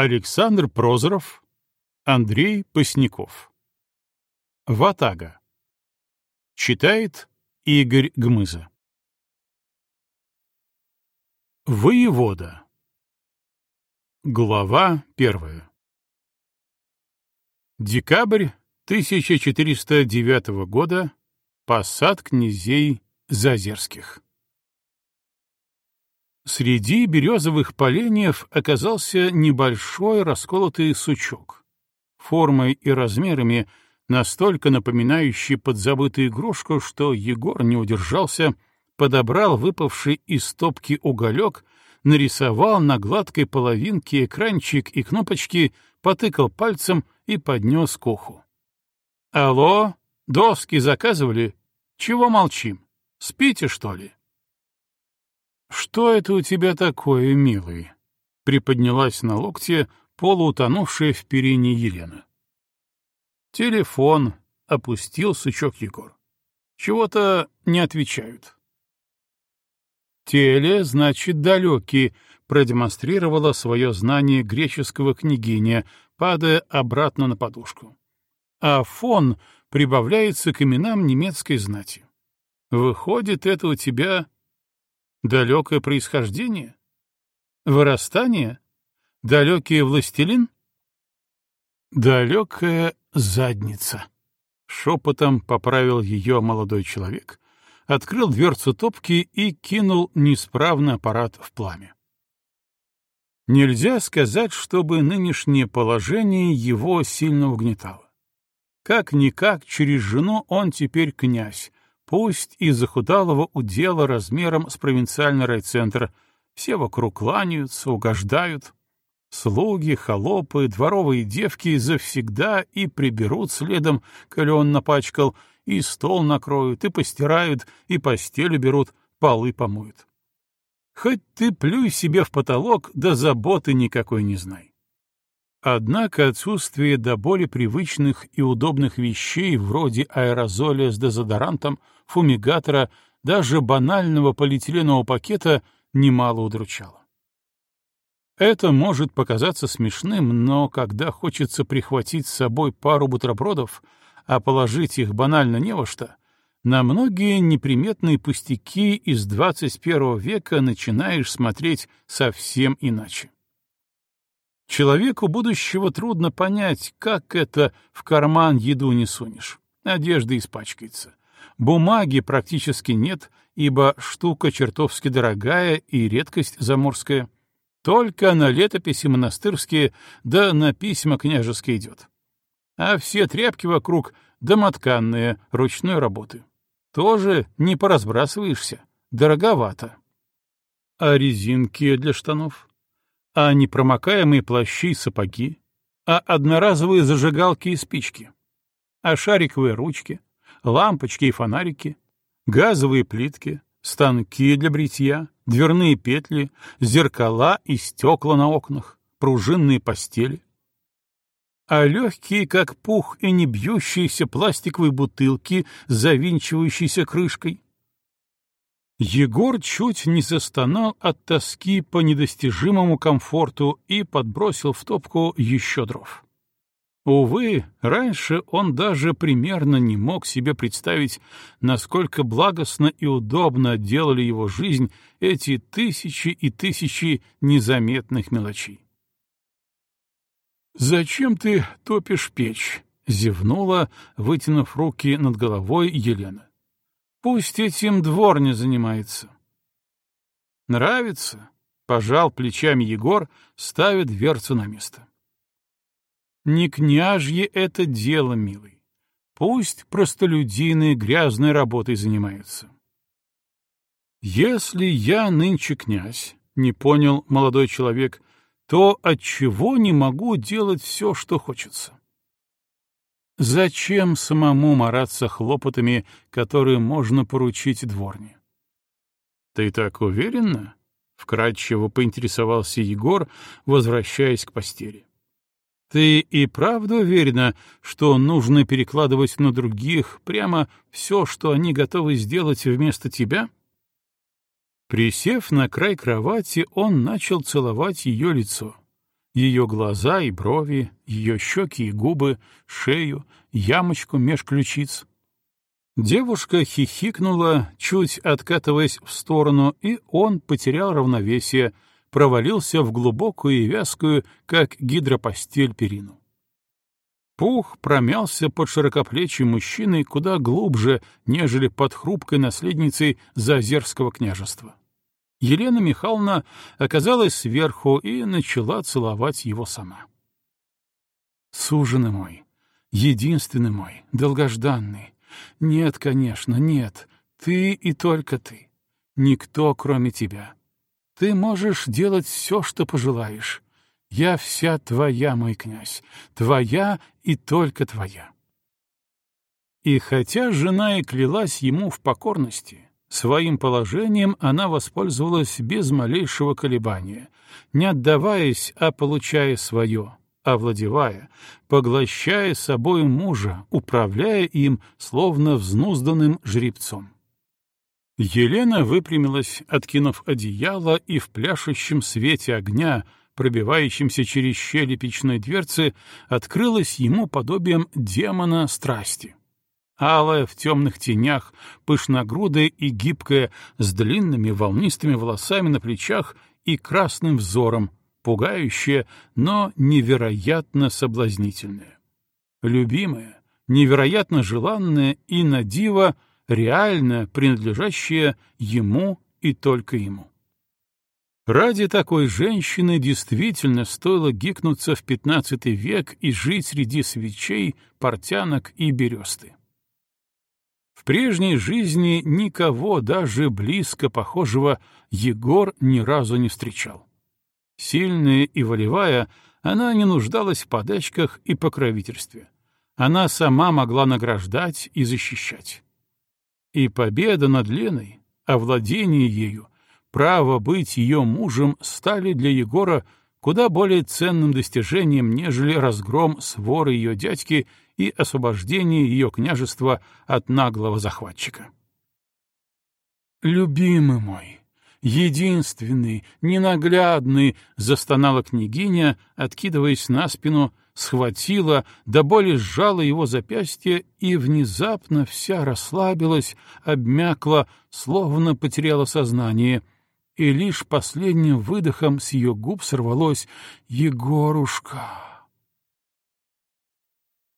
Александр Прозоров, Андрей Посняков. Ватага. Читает Игорь Гмыза. Воевода. Глава первая. Декабрь 1409 года. Посад князей Зазерских. Среди березовых поленьев оказался небольшой расколотый сучок, формой и размерами настолько напоминающий подзабытую игрушку, что Егор не удержался, подобрал выпавший из стопки уголек, нарисовал на гладкой половинке экранчик и кнопочки, потыкал пальцем и поднес к уху. «Алло, доски заказывали? Чего молчим? Спите, что ли?» «Что это у тебя такое, милый?» — приподнялась на локте полуутонувшая в перине Елена. «Телефон», — опустил сучок Егор. «Чего-то не отвечают». «Теле, значит, далекий», — продемонстрировала свое знание греческого княгиня, падая обратно на подушку. А фон прибавляется к именам немецкой знати. Выходит, это у тебя Далекое происхождение? Вырастание? Далекий властелин? Далекая задница. Шепотом поправил ее молодой человек, открыл дверцу топки и кинул неисправный аппарат в пламя. Нельзя сказать, чтобы нынешнее положение его сильно угнетало. Как-никак через жену он теперь князь, Пусть из захудалого удела размером с провинциальный райцентр, все вокруг кланяются, угождают. Слуги, холопы, дворовые девки завсегда и приберут следом, коли он напачкал, и стол накроют, и постирают, и постель уберут, полы помоют. Хоть ты плюй себе в потолок, да заботы никакой не знай. Однако отсутствие до боли привычных и удобных вещей вроде аэрозоля с дезодорантом, фумигатора, даже банального полиэтиленового пакета немало удручало. Это может показаться смешным, но когда хочется прихватить с собой пару бутербродов, а положить их банально не во что, на многие неприметные пустяки из 21 века начинаешь смотреть совсем иначе. Человеку будущего трудно понять, как это в карман еду не сунешь. Одежда испачкается. Бумаги практически нет, ибо штука чертовски дорогая и редкость заморская. Только на летописи монастырские да на письма княжеские идет. А все тряпки вокруг домотканные, ручной работы. Тоже не поразбрасываешься, дороговато. А резинки для штанов? А непромокаемые плащи и сапоги, а одноразовые зажигалки и спички, а шариковые ручки, лампочки и фонарики, газовые плитки, станки для бритья, дверные петли, зеркала и стекла на окнах, пружинные постели. А легкие, как пух, и не бьющиеся пластиковые бутылки с завинчивающейся крышкой, Егор чуть не застонал от тоски по недостижимому комфорту и подбросил в топку еще дров. Увы, раньше он даже примерно не мог себе представить, насколько благостно и удобно делали его жизнь эти тысячи и тысячи незаметных мелочей. «Зачем ты топишь печь?» — зевнула, вытянув руки над головой Елена. Пусть этим двор не занимается. Нравится? Пожал плечами Егор, ставит дверцу на место. Не княжье это дело, милый. Пусть простолюдины грязной работой занимаются. Если я нынче князь, не понял молодой человек, то отчего не могу делать все, что хочется? Зачем самому мараться хлопотами, которые можно поручить дворне? — Ты так уверена? — вкратчиво поинтересовался Егор, возвращаясь к постели. — Ты и правда уверена, что нужно перекладывать на других прямо все, что они готовы сделать вместо тебя? Присев на край кровати, он начал целовать ее лицо. Ее глаза и брови, ее щеки и губы, шею, ямочку меж ключиц. Девушка хихикнула, чуть откатываясь в сторону, и он потерял равновесие, провалился в глубокую и вязкую, как гидропостель, перину. Пух промялся под широкоплечий мужчиной куда глубже, нежели под хрупкой наследницей Зазерского княжества. Елена Михайловна оказалась сверху и начала целовать его сама. «Суженый мой, единственный мой, долгожданный. Нет, конечно, нет, ты и только ты. Никто, кроме тебя. Ты можешь делать все, что пожелаешь. Я вся твоя, мой князь, твоя и только твоя». И хотя жена и клялась ему в покорности, Своим положением она воспользовалась без малейшего колебания, не отдаваясь, а получая свое, овладевая, поглощая собой мужа, управляя им, словно взнузданным жребцом. Елена выпрямилась, откинув одеяло, и в пляшущем свете огня, пробивающемся через щели печной дверцы, открылась ему подобием демона страсти алая в темных тенях, пышногрудая и гибкая, с длинными волнистыми волосами на плечах и красным взором, пугающая, но невероятно соблазнительная. Любимая, невероятно желанная и на диво реально принадлежащая ему и только ему. Ради такой женщины действительно стоило гикнуться в пятнадцатый век и жить среди свечей, портянок и бересты. В прежней жизни никого даже близко похожего Егор ни разу не встречал. Сильная и волевая, она не нуждалась в подачках и покровительстве. Она сама могла награждать и защищать. И победа над Леной, овладение ею, право быть ее мужем стали для Егора куда более ценным достижением, нежели разгром своры ее дядьки и освобождение ее княжества от наглого захватчика. «Любимый мой, единственный, ненаглядный!» — застонала княгиня, откидываясь на спину, схватила, до боли сжала его запястье и внезапно вся расслабилась, обмякла, словно потеряла сознание — и лишь последним выдохом с ее губ сорвалось «Егорушка».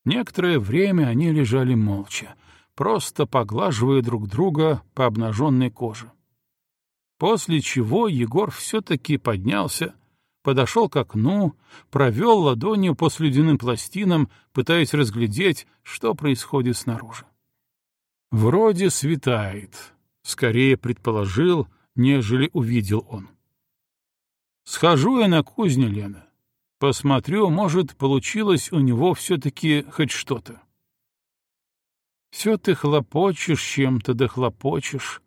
Некоторое время они лежали молча, просто поглаживая друг друга по обнаженной коже. После чего Егор все-таки поднялся, подошел к окну, провел ладонью по слюдяным пластинам, пытаясь разглядеть, что происходит снаружи. Вроде светает, скорее предположил — нежели увидел он. «Схожу я на кузню, Лена. Посмотрю, может, получилось у него все-таки хоть что-то». «Все ты хлопочешь чем-то, да хлопочешь»,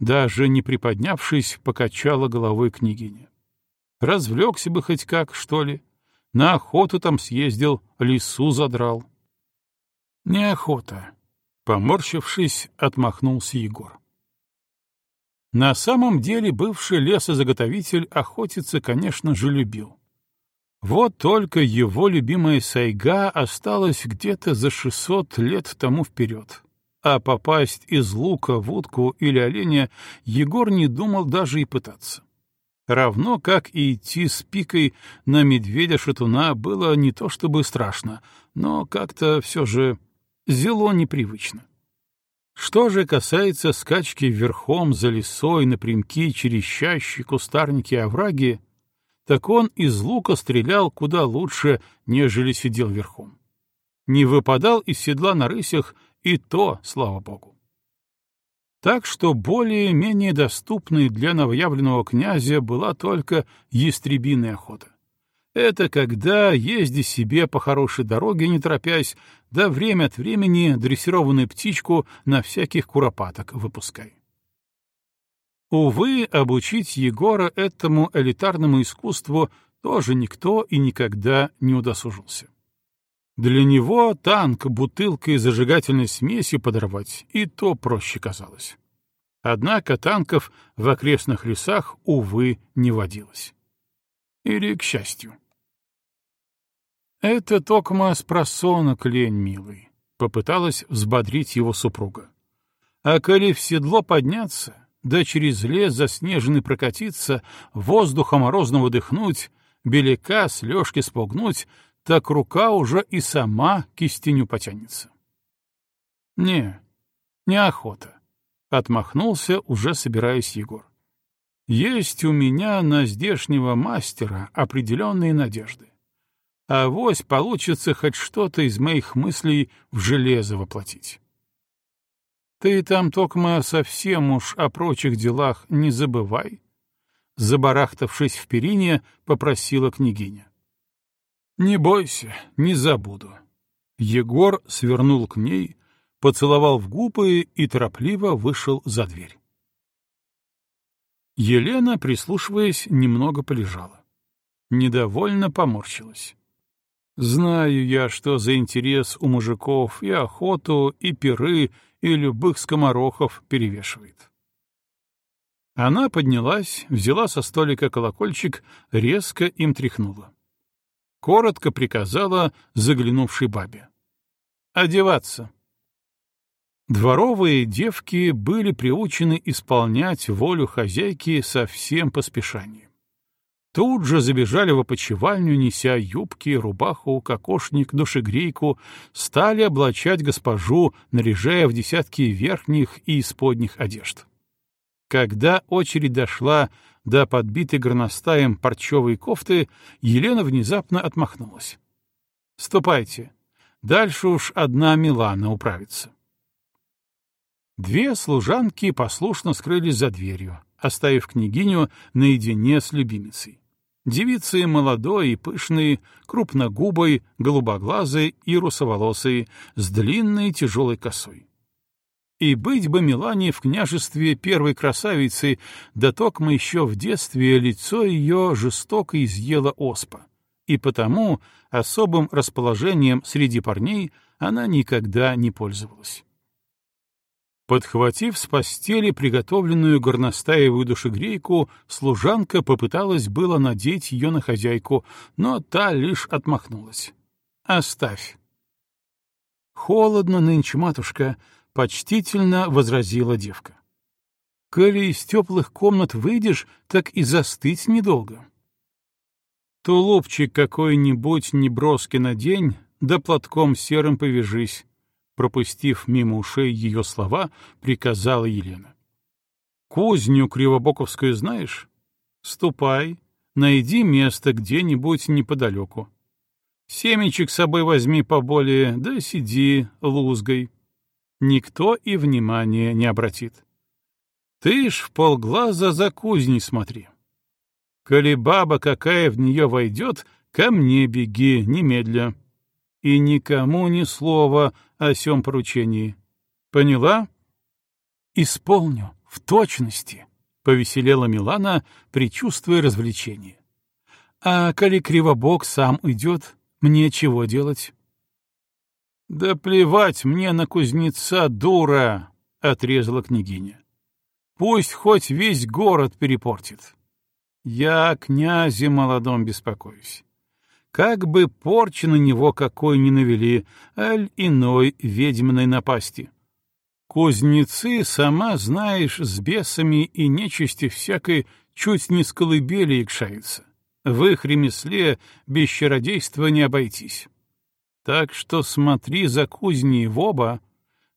даже не приподнявшись, покачала головой княгиня. Развлекся бы хоть как, что ли. На охоту там съездил, лесу задрал. Неохота. Поморщившись, отмахнулся Егор. На самом деле бывший лесозаготовитель охотиться, конечно же, любил. Вот только его любимая сайга осталась где-то за 600 лет тому вперед. А попасть из лука в утку или оленя Егор не думал даже и пытаться. Равно как и идти с пикой на медведя-шатуна было не то чтобы страшно, но как-то все же зело непривычно. Что же касается скачки верхом за лесой напрямки через чащи, кустарники и овраги, так он из лука стрелял куда лучше, нежели сидел верхом. Не выпадал из седла на рысях, и то, слава богу. Так что более-менее доступной для новоявленного князя была только ястребиная охота. Это когда езди себе по хорошей дороге, не торопясь, да время от времени дрессированную птичку на всяких куропаток выпускай. Увы, обучить Егора этому элитарному искусству тоже никто и никогда не удосужился. Для него танк бутылкой зажигательной смесью подорвать и то проще казалось. Однако танков в окрестных лесах, увы, не водилось. Или к счастью. Это токма с просонок лень, милый, — попыталась взбодрить его супруга. А коли в седло подняться, да через лес заснеженный прокатиться, воздуха морозного дыхнуть, беляка с лёжки спугнуть, так рука уже и сама кистеню потянется. Не, неохота, — отмахнулся, уже собираясь Егор. Есть у меня на здешнего мастера определенные надежды. А вось получится хоть что-то из моих мыслей в железо воплотить. Ты там, Токма, совсем уж о прочих делах не забывай. Забарахтавшись в перине, попросила княгиня. Не бойся, не забуду. Егор свернул к ней, поцеловал в губы и торопливо вышел за дверь. Елена, прислушиваясь, немного полежала. Недовольно поморщилась. Знаю я, что за интерес у мужиков и охоту, и пиры, и любых скоморохов перевешивает. Она поднялась, взяла со столика колокольчик, резко им тряхнула. Коротко приказала заглянувшей бабе. «Одеваться». Дворовые девки были приучены исполнять волю хозяйки со всем поспешанием. Тут же забежали в опочивальню, неся юбки, рубаху, кокошник, душегрейку, стали облачать госпожу, наряжая в десятки верхних и исподних одежд. Когда очередь дошла до подбитой горностаем парчевой кофты, Елена внезапно отмахнулась. «Ступайте, дальше уж одна Милана управится». Две служанки послушно скрылись за дверью, оставив княгиню наедине с любимицей. Девицы молодой и пышные, крупногубой, голубоглазой и русоволосой, с длинной тяжелой косой. И быть бы Милане в княжестве первой красавицы, да токмо еще в детстве лицо ее жестоко изъела оспа, и потому особым расположением среди парней она никогда не пользовалась. Подхватив с постели приготовленную горностаевую душегрейку, служанка попыталась было надеть ее на хозяйку, но та лишь отмахнулась. «Оставь». «Холодно нынче, матушка», — почтительно возразила девка. «Коли из теплых комнат выйдешь, так и застыть недолго». «Тулупчик какой-нибудь неброский надень, да платком серым повяжись», пропустив мимо ушей ее слова, приказала Елена. «Кузню Кривобоковскую знаешь? Ступай, найди место где-нибудь неподалеку. Семечек с собой возьми поболее, да сиди лузгой. Никто и внимания не обратит. Ты ж в полглаза за кузней смотри. Коли баба какая в нее войдет, ко мне беги немедля и никому ни слова о сём поручении. Поняла? Исполню, в точности, — повеселела Милана, предчувствуя развлечение. А коли Кривобок сам уйдет, мне чего делать? Да плевать мне на кузнеца, дура, — отрезала княгиня. Пусть хоть весь город перепортит. Я о князе молодом беспокоюсь как бы порчи на него какой ни навели, аль иной ведьминой напасти. Кузнецы, сама знаешь, с бесами и нечистью всякой чуть не с колыбели икшаются. В их ремесле без чародейства не обойтись. Так что смотри за кузней в оба,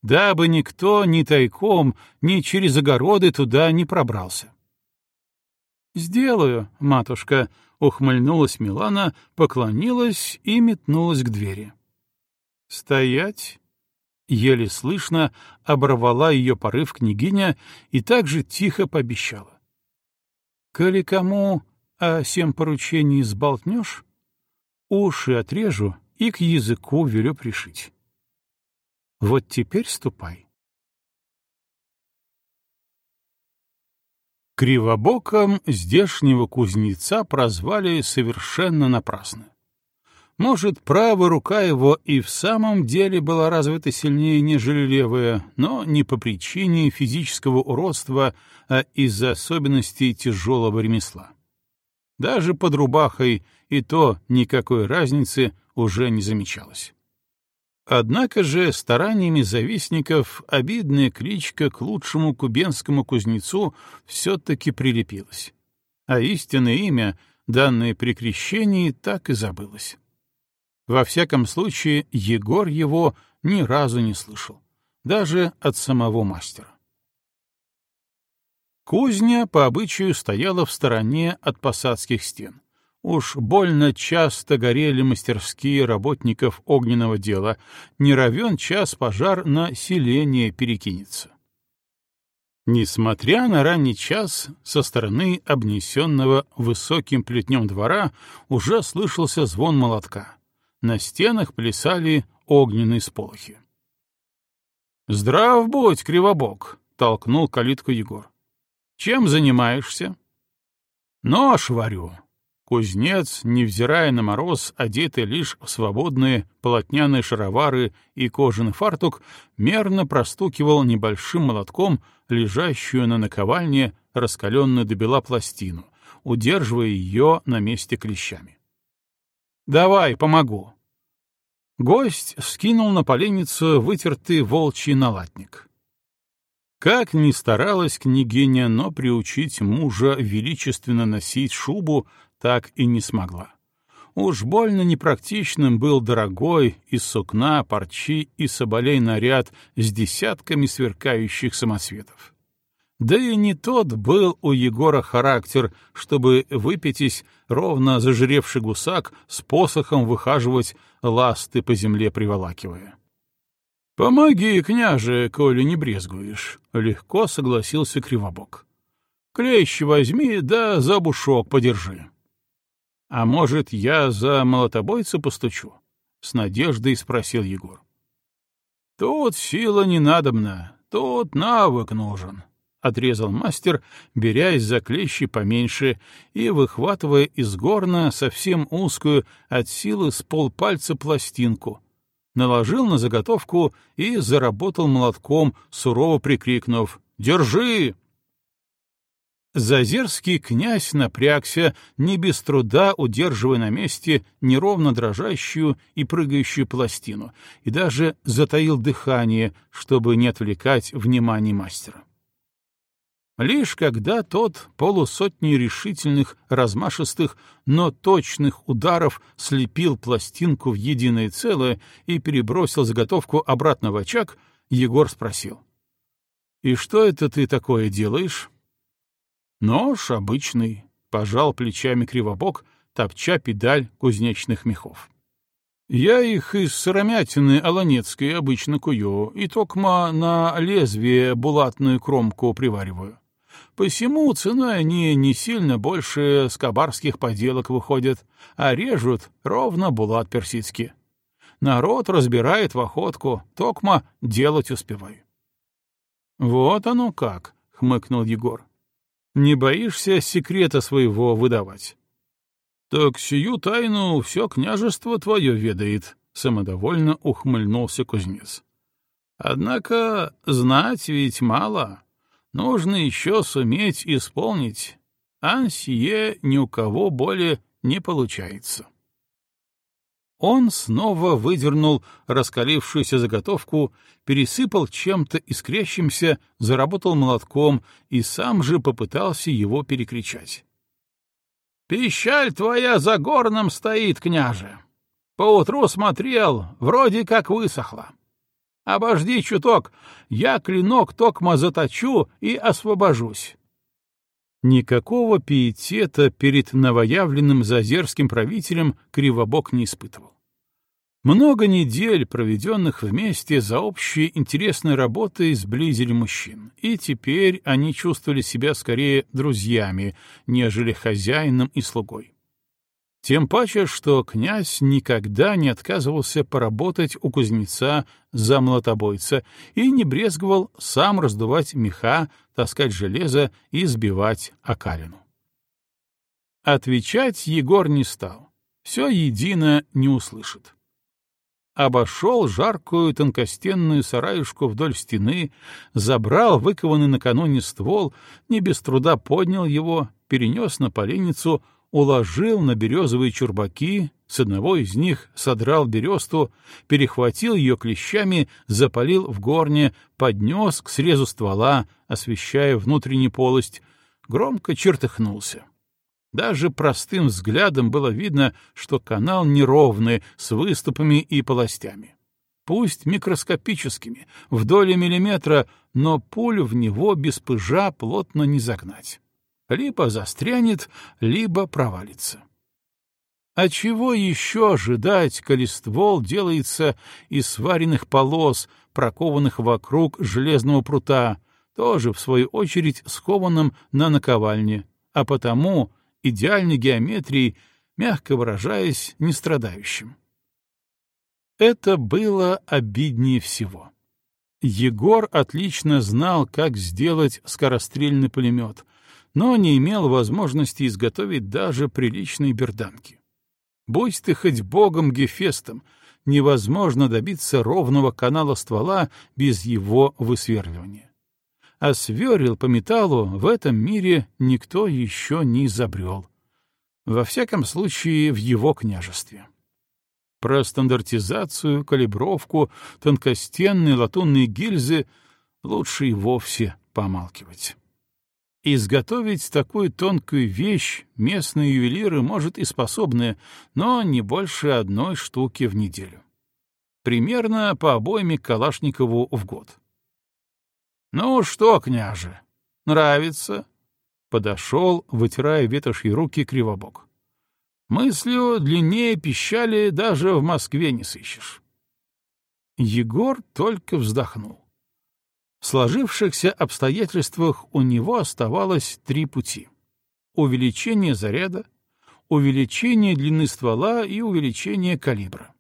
дабы никто ни тайком, ни через огороды туда не пробрался. «Сделаю, матушка», Ухмыльнулась Милана, поклонилась и метнулась к двери. «Стоять!» Еле слышно оборвала ее порыв княгиня и также тихо пообещала. «Коли кому о всем поручении сболтнешь, уши отрежу и к языку велю пришить. Вот теперь ступай». Кривобоком здешнего кузнеца прозвали совершенно напрасно. Может, правая рука его и в самом деле была развита сильнее, нежели левая, но не по причине физического уродства, а из-за особенностей тяжелого ремесла. Даже под рубахой и то никакой разницы уже не замечалось. Однако же стараниями завистников обидная кличка к лучшему кубенскому кузнецу все-таки прилепилась, а истинное имя, данное при крещении, так и забылось. Во всяком случае, Егор его ни разу не слышал, даже от самого мастера. Кузня по обычаю стояла в стороне от посадских стен. Уж больно часто горели мастерские работников огненного дела, не равен час пожар на селение перекинется. Несмотря на ранний час, со стороны обнесенного высоким плетнем двора уже слышался звон молотка. На стенах плясали огненные сполохи. «Здрав будь, Кривобок!» — толкнул калитку Егор. «Чем занимаешься?» «Нож варю», Кузнец, невзирая на мороз, одетый лишь в свободные полотняные шаровары и кожаный фартук, мерно простукивал небольшим молотком лежащую на наковальне раскаленную до бела пластину, удерживая ее на месте клещами. «Давай, помогу». Гость скинул на поленницу вытертый волчий налатник. Как ни старалась княгиня, но приучить мужа величественно носить шубу так и не смогла. Уж больно непрактичным был дорогой из сукна, парчи и соболей наряд с десятками сверкающих самоцветов. Да и не тот был у Егора характер, чтобы выпятись ровно зажиревший гусак с посохом выхаживать ласты по земле приволакивая. — Помоги, княже, коли не брезгуешь, — легко согласился Кривобок. — Клещ возьми, да за бушок подержи. «А может, я за молотобойца постучу?» — с надеждой спросил Егор. «Тут сила не надобна, тут навык нужен», — отрезал мастер, берясь за клещи поменьше и выхватывая из горна совсем узкую от силы с полпальца пластинку. Наложил на заготовку и заработал молотком, сурово прикрикнув «Держи!» Зазерский князь напрягся, не без труда удерживая на месте неровно дрожащую и прыгающую пластину, и даже затаил дыхание, чтобы не отвлекать внимание мастера. Лишь когда тот полусотни решительных, размашистых, но точных ударов слепил пластинку в единое целое и перебросил заготовку обратно в очаг, Егор спросил. «И что это ты такое делаешь?» Нож обычный, пожал плечами кривобок, топча педаль кузнечных мехов. Я их из сыромятины аланецкой обычно кую, и токма на лезвие булатную кромку привариваю. Посему ценой они не сильно больше скобарских поделок выходят, а режут ровно булат персидский. Народ разбирает в охотку, токма делать успеваю. — Вот оно как, — хмыкнул Егор. Не боишься секрета своего выдавать? — Так сию тайну все княжество твое ведает, — самодовольно ухмыльнулся кузнец. — Однако знать ведь мало. Нужно еще суметь исполнить. Ансие ни у кого более не получается. Он снова выдернул раскалившуюся заготовку, пересыпал чем-то искрящимся, заработал молотком и сам же попытался его перекричать. «Пищаль твоя за горном стоит, княже! Поутру смотрел, вроде как высохла. Обожди чуток, я клинок токма заточу и освобожусь». Никакого пиетета перед новоявленным зазерским правителем Кривобок не испытывал. Много недель, проведенных вместе за общей интересной работой, сблизили мужчин, и теперь они чувствовали себя скорее друзьями, нежели хозяином и слугой. Тем паче, что князь никогда не отказывался поработать у кузнеца за молотобойца и не брезговал сам раздувать меха, таскать железо и сбивать окалину. Отвечать Егор не стал. Все едино не услышит обошел жаркую тонкостенную сараюшку вдоль стены, забрал выкованный накануне ствол, не без труда поднял его, перенес на поленницу, уложил на березовые чурбаки, с одного из них содрал бересту, перехватил ее клещами, запалил в горне, поднес к срезу ствола, освещая внутреннюю полость, громко чертыхнулся. Даже простым взглядом было видно, что канал неровный, с выступами и полостями. Пусть микроскопическими, в доли миллиметра, но пулю в него без пыжа плотно не загнать. Либо застрянет, либо провалится. А чего еще ожидать, коли ствол делается из сваренных полос, прокованных вокруг железного прута, тоже, в свою очередь, скованным на наковальне, а потому идеальной геометрией, мягко выражаясь, не страдающим. Это было обиднее всего. Егор отлично знал, как сделать скорострельный пулемет, но не имел возможности изготовить даже приличные берданки. Будь ты хоть богом Гефестом, невозможно добиться ровного канала ствола без его высверливания. А сверил по металлу в этом мире никто еще не изобрел. Во всяком случае, в его княжестве. Про стандартизацию, калибровку, тонкостенные латунные гильзы лучше и вовсе помалкивать. Изготовить такую тонкую вещь местные ювелиры, может, и способны, но не больше одной штуки в неделю. Примерно по обойме Калашникову в год. «Ну что, княже, нравится?» Подошел, вытирая ветошьи руки, кривобок. «Мыслью длиннее пищали даже в Москве не сыщешь». Егор только вздохнул. В сложившихся обстоятельствах у него оставалось три пути. Увеличение заряда, увеличение длины ствола и увеличение калибра.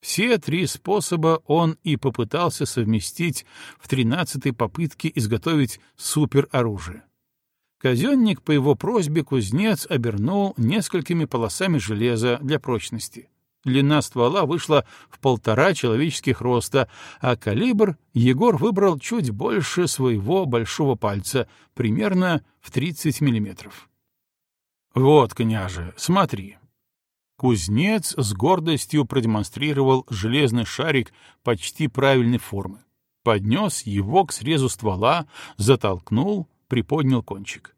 Все три способа он и попытался совместить в тринадцатой попытке изготовить супероружие. Казенник по его просьбе кузнец обернул несколькими полосами железа для прочности. Длина ствола вышла в полтора человеческих роста, а калибр Егор выбрал чуть больше своего большого пальца, примерно в 30 миллиметров. «Вот, княже, смотри». Кузнец с гордостью продемонстрировал железный шарик почти правильной формы, поднес его к срезу ствола, затолкнул, приподнял кончик.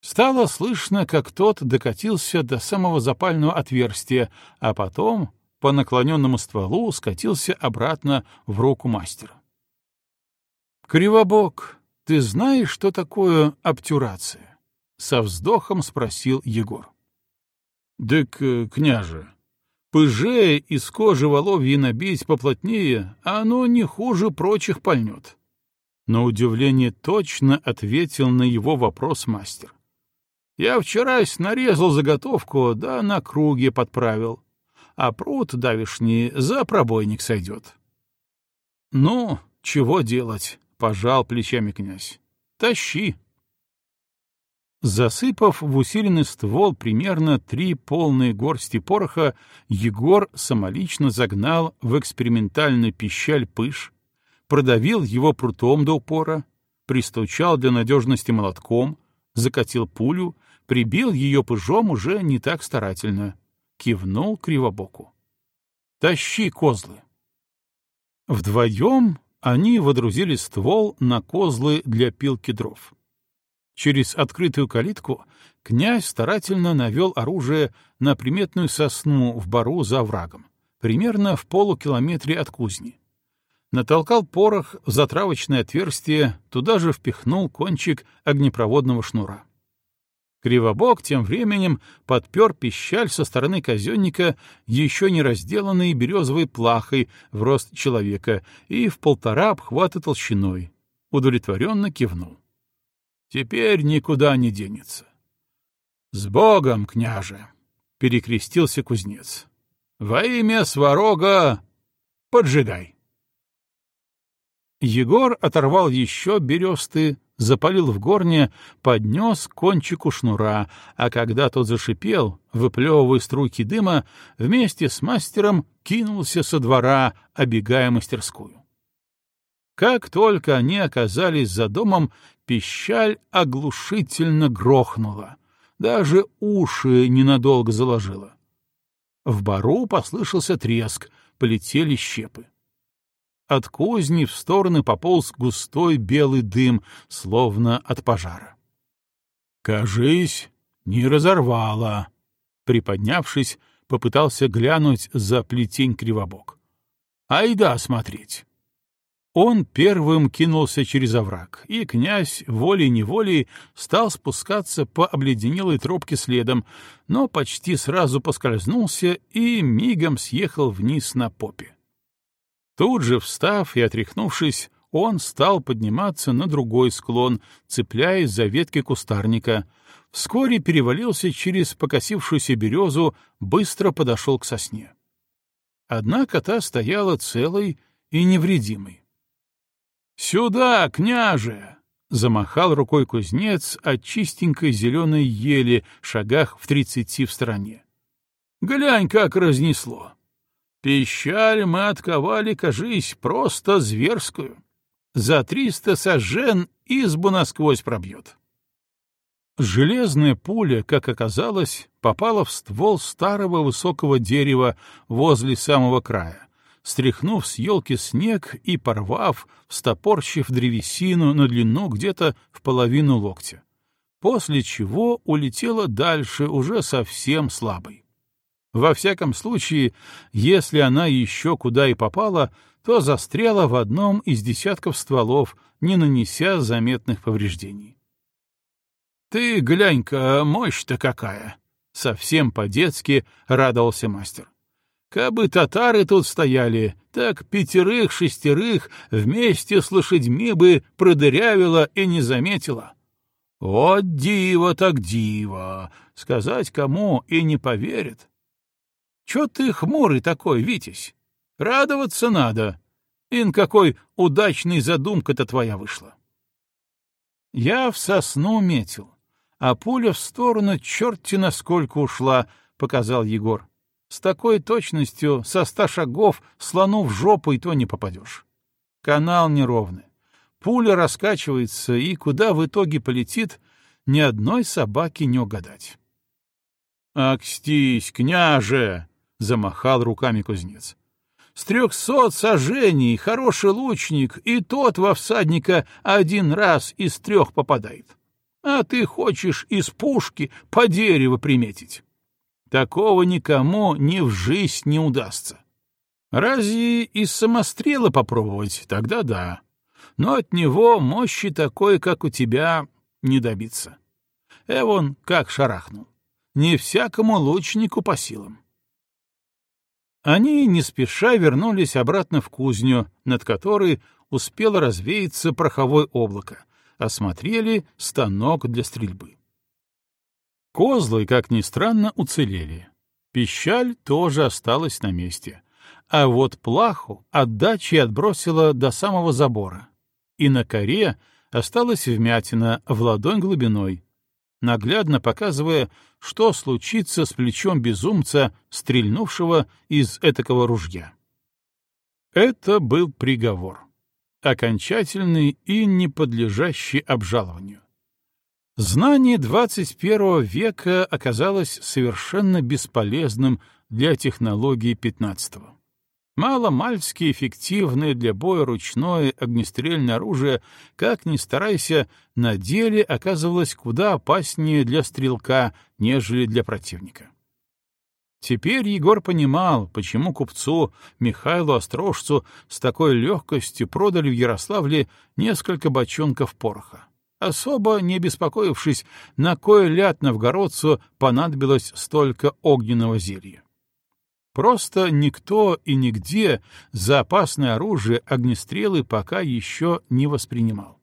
Стало слышно, как тот докатился до самого запального отверстия, а потом по наклоненному стволу скатился обратно в руку мастера. «Кривобок, ты знаешь, что такое обтюрация?» — со вздохом спросил Егор. «Дык, э, княже, пыже из кожи воловьи набить поплотнее, а оно не хуже прочих пальнет». На удивление точно ответил на его вопрос мастер. Я вчера нарезал заготовку, да на круге подправил. А пруд давишний за пробойник сойдет. — Ну, чего делать? — пожал плечами князь. — Тащи. Засыпав в усиленный ствол примерно три полные горсти пороха, Егор самолично загнал в экспериментальный пищаль пыш, продавил его прутом до упора, пристучал для надежности молотком, закатил пулю прибил ее пыжом уже не так старательно. Кивнул кривобоку. «Тащи козлы!» Вдвоем они водрузили ствол на козлы для пилки дров. Через открытую калитку князь старательно навел оружие на приметную сосну в бару за врагом, примерно в полукилометре от кузни. Натолкал порох в затравочное отверстие, туда же впихнул кончик огнепроводного шнура. Кривобок тем временем подпер пищаль со стороны казенника еще не разделанной березовой плахой в рост человека и в полтора обхвата толщиной. Удовлетворенно кивнул. Теперь никуда не денется. — С Богом, княже! — перекрестился кузнец. — Во имя сварога поджигай! Егор оторвал еще бересты, запалил в горне, поднес кончику шнура, а когда тот зашипел, выплевывая струйки дыма, вместе с мастером кинулся со двора, обегая мастерскую. Как только они оказались за домом, пищаль оглушительно грохнула. даже уши ненадолго заложило. В бару послышался треск, полетели щепы. От кузни в стороны пополз густой белый дым, словно от пожара. «Кажись, не разорвало!» Приподнявшись, попытался глянуть за плетень кривобок. «Айда смотреть!» Он первым кинулся через овраг, и князь волей-неволей стал спускаться по обледенелой тропке следом, но почти сразу поскользнулся и мигом съехал вниз на попе. Тут же, встав и отряхнувшись, он стал подниматься на другой склон, цепляясь за ветки кустарника. Вскоре перевалился через покосившуюся березу, быстро подошел к сосне. Однако та стояла целой и невредимой. «Сюда, княже!» — замахал рукой кузнец от чистенькой зеленой ели, шагах в тридцати в стороне. «Глянь, как разнесло! Пищаль мы отковали, кажись, просто зверскую. За триста сажен избу насквозь пробьет. Железная пуля, как оказалось, попала в ствол старого высокого дерева возле самого края, стряхнув с елки снег и порвав, встопорщив древесину на длину где-то в половину локтя, после чего улетела дальше уже совсем слабой. Во всяком случае, если она еще куда и попала, то застряла в одном из десятков стволов, не нанеся заметных повреждений. «Ты глянь-ка, мощь-то какая!» — совсем по-детски радовался мастер. «Кабы татары тут стояли, так пятерых-шестерых вместе с лошадьми бы продырявила и не заметила. Вот диво так диво! Сказать кому и не поверят. Чё ты хмурый такой, Витязь? Радоваться надо. Ин, какой удачный задумка-то твоя вышла. Я в сосну метил, а пуля в сторону черти насколько ушла, — показал Егор. С такой точностью со ста шагов слону в жопу и то не попадешь. Канал неровный. Пуля раскачивается, и куда в итоге полетит, ни одной собаки не угадать. «Акстись, княже!» — замахал руками кузнец. «С трехсот сажений хороший лучник, и тот во всадника один раз из трех попадает. А ты хочешь из пушки по дереву приметить. Такого никому ни в жизнь не удастся. Разве из самострела попробовать, тогда да. Но от него мощи такой, как у тебя, не добиться. Эвон как шарахнул. Не всякому лучнику по силам. Они не спеша вернулись обратно в кузню, над которой успело развеяться пороховое облако, осмотрели станок для стрельбы. Козлы, как ни странно, уцелели. Пищаль тоже осталась на месте. А вот плаху отдачи отбросила до самого забора. И на коре осталась вмятина в ладонь глубиной, наглядно показывая, что случится с плечом безумца, стрельнувшего из этакого ружья. Это был приговор, окончательный и не подлежащий обжалованию. Знание 21 века оказалось совершенно бесполезным для технологии 15 -го. Мало-мальски эффективное для боя ручное огнестрельное оружие, как ни старайся, на деле оказывалось куда опаснее для стрелка, нежели для противника. Теперь Егор понимал, почему купцу Михаилу Острожцу с такой легкостью продали в Ярославле несколько бочонков пороха, особо не беспокоившись, на кой ляд новгородцу понадобилось столько огненного зелья. Просто никто и нигде за опасное оружие огнестрелы пока еще не воспринимал.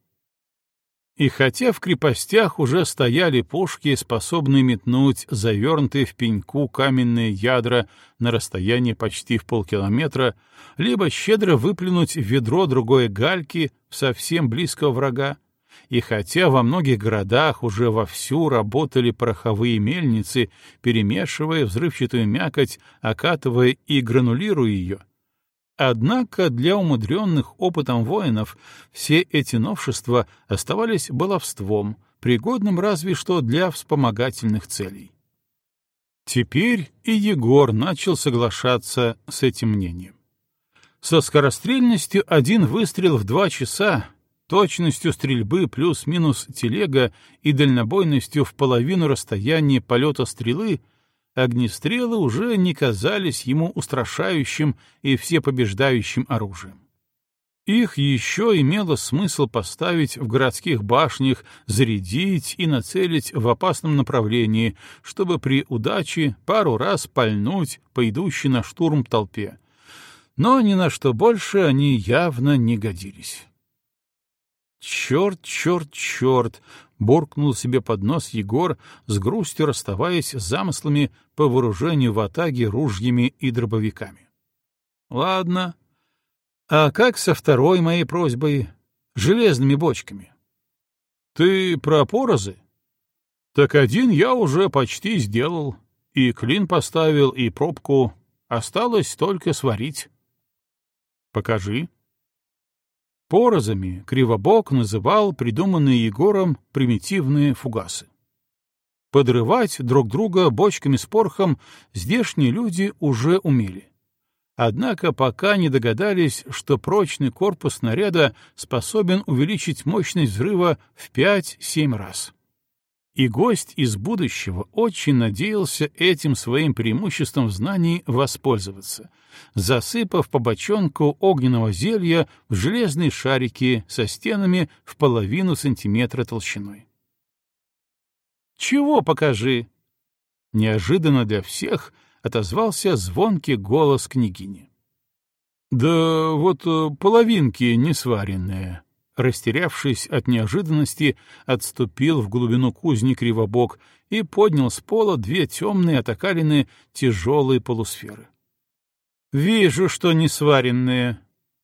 И хотя в крепостях уже стояли пушки, способные метнуть завернутые в пеньку каменные ядра на расстоянии почти в полкилометра, либо щедро выплюнуть в ведро другой гальки в совсем близкого врага, и хотя во многих городах уже вовсю работали пороховые мельницы, перемешивая взрывчатую мякоть, окатывая и гранулируя ее, однако для умудренных опытом воинов все эти новшества оставались баловством, пригодным разве что для вспомогательных целей. Теперь и Егор начал соглашаться с этим мнением. Со скорострельностью один выстрел в два часа, точностью стрельбы плюс-минус телега и дальнобойностью в половину расстояния полета стрелы огнестрелы уже не казались ему устрашающим и всепобеждающим оружием. Их еще имело смысл поставить в городских башнях, зарядить и нацелить в опасном направлении, чтобы при удаче пару раз пальнуть по идущей на штурм толпе. Но ни на что больше они явно не годились. «Черт, черт, черт!» — буркнул себе под нос Егор, с грустью расставаясь с замыслами по вооружению в атаге ружьями и дробовиками. «Ладно, а как со второй моей просьбой? Железными бочками. Ты про порозы? Так один я уже почти сделал. И клин поставил, и пробку. Осталось только сварить. Покажи. Порозами Кривобок называл придуманные Егором примитивные фугасы. Подрывать друг друга бочками с порохом здешние люди уже умели. Однако пока не догадались, что прочный корпус снаряда способен увеличить мощность взрыва в 5-7 раз. И гость из будущего очень надеялся этим своим преимуществом в знании воспользоваться, засыпав по бочонку огненного зелья в железные шарики со стенами в половину сантиметра толщиной. «Чего покажи?» Неожиданно для всех — отозвался звонкий голос княгини. «Да вот э, половинки несваренные». Растерявшись от неожиданности, отступил в глубину кузни кривобок и поднял с пола две темные отокалины тяжелые полусферы. «Вижу, что несваренные».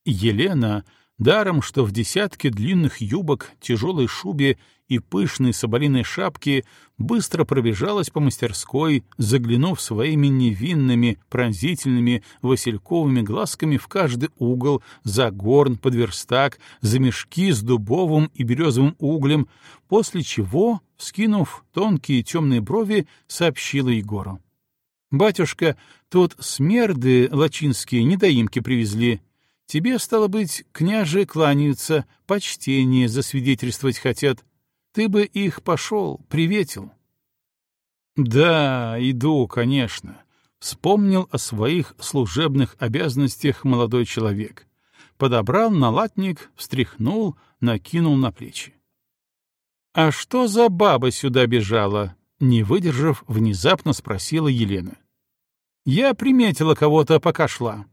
Елена, даром что в десятке длинных юбок, тяжелой шубе и пышной соболиной шапки быстро пробежалась по мастерской, заглянув своими невинными, пронзительными васильковыми глазками в каждый угол, за горн, под верстак, за мешки с дубовым и березовым углем, после чего, скинув тонкие темные брови, сообщила Егору. «Батюшка, тут смерды лачинские недоимки привезли. Тебе, стало быть, княже кланяются, почтение засвидетельствовать хотят. Ты бы их пошел, приветил. Да, иду, конечно. Вспомнил о своих служебных обязанностях молодой человек. Подобрал налатник, встряхнул, накинул на плечи. «А что за баба сюда бежала?» Не выдержав, внезапно спросила Елена. «Я приметила кого-то, пока шла».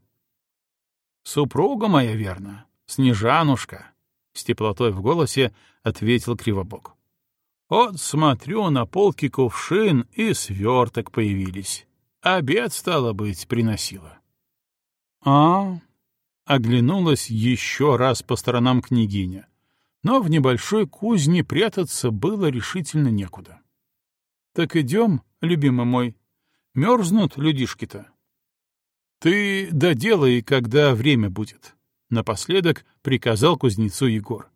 «Супруга моя, верно, Снежанушка», с теплотой в голосе ответил Кривобок. Вот смотрю, на полке кувшин и сверток появились. Обед, стало быть, приносила. А, оглянулась еще раз по сторонам княгиня, но в небольшой кузне прятаться было решительно некуда. Так идем, любимый мой, мерзнут людишки-то. Ты доделай, когда время будет. Напоследок приказал кузнецу Егор.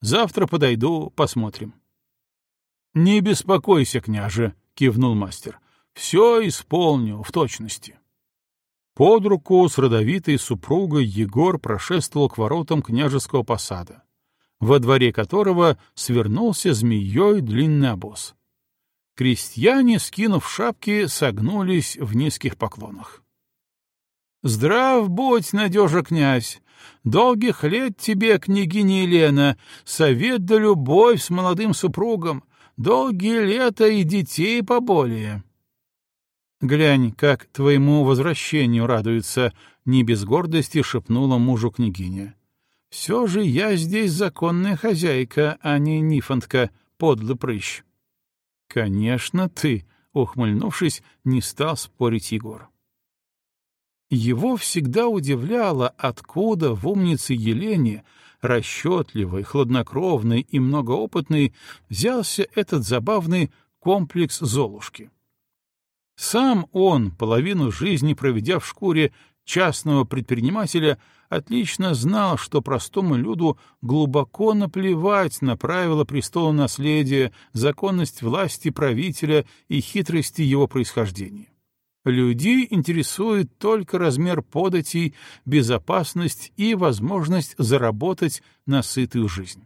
Завтра подойду, посмотрим. Не беспокойся, княже, кивнул мастер. Все исполню в точности. Под руку с родовитой супругой Егор прошествовал к воротам княжеского посада, во дворе которого свернулся змеей длинный обоз. Крестьяне, скинув шапки, согнулись в низких поклонах. Здрав будь, надежа князь! Долгих лет тебе, княгиня Елена, совет да любовь с молодым супругом, долгие лета и детей поболее. Глянь, как твоему возвращению радуется, не без гордости шепнула мужу княгиня. Все же я здесь законная хозяйка, а не нифонтка, подлый прыщ. Конечно, ты, ухмыльнувшись, не стал спорить Егор. Его всегда удивляло, откуда в умнице Елене, расчетливой, хладнокровной и многоопытной, взялся этот забавный комплекс Золушки. Сам он, половину жизни проведя в шкуре частного предпринимателя, отлично знал, что простому люду глубоко наплевать на правила престола наследия, законность власти правителя и хитрости его происхождения. Людей интересует только размер податей, безопасность и возможность заработать на сытую жизнь.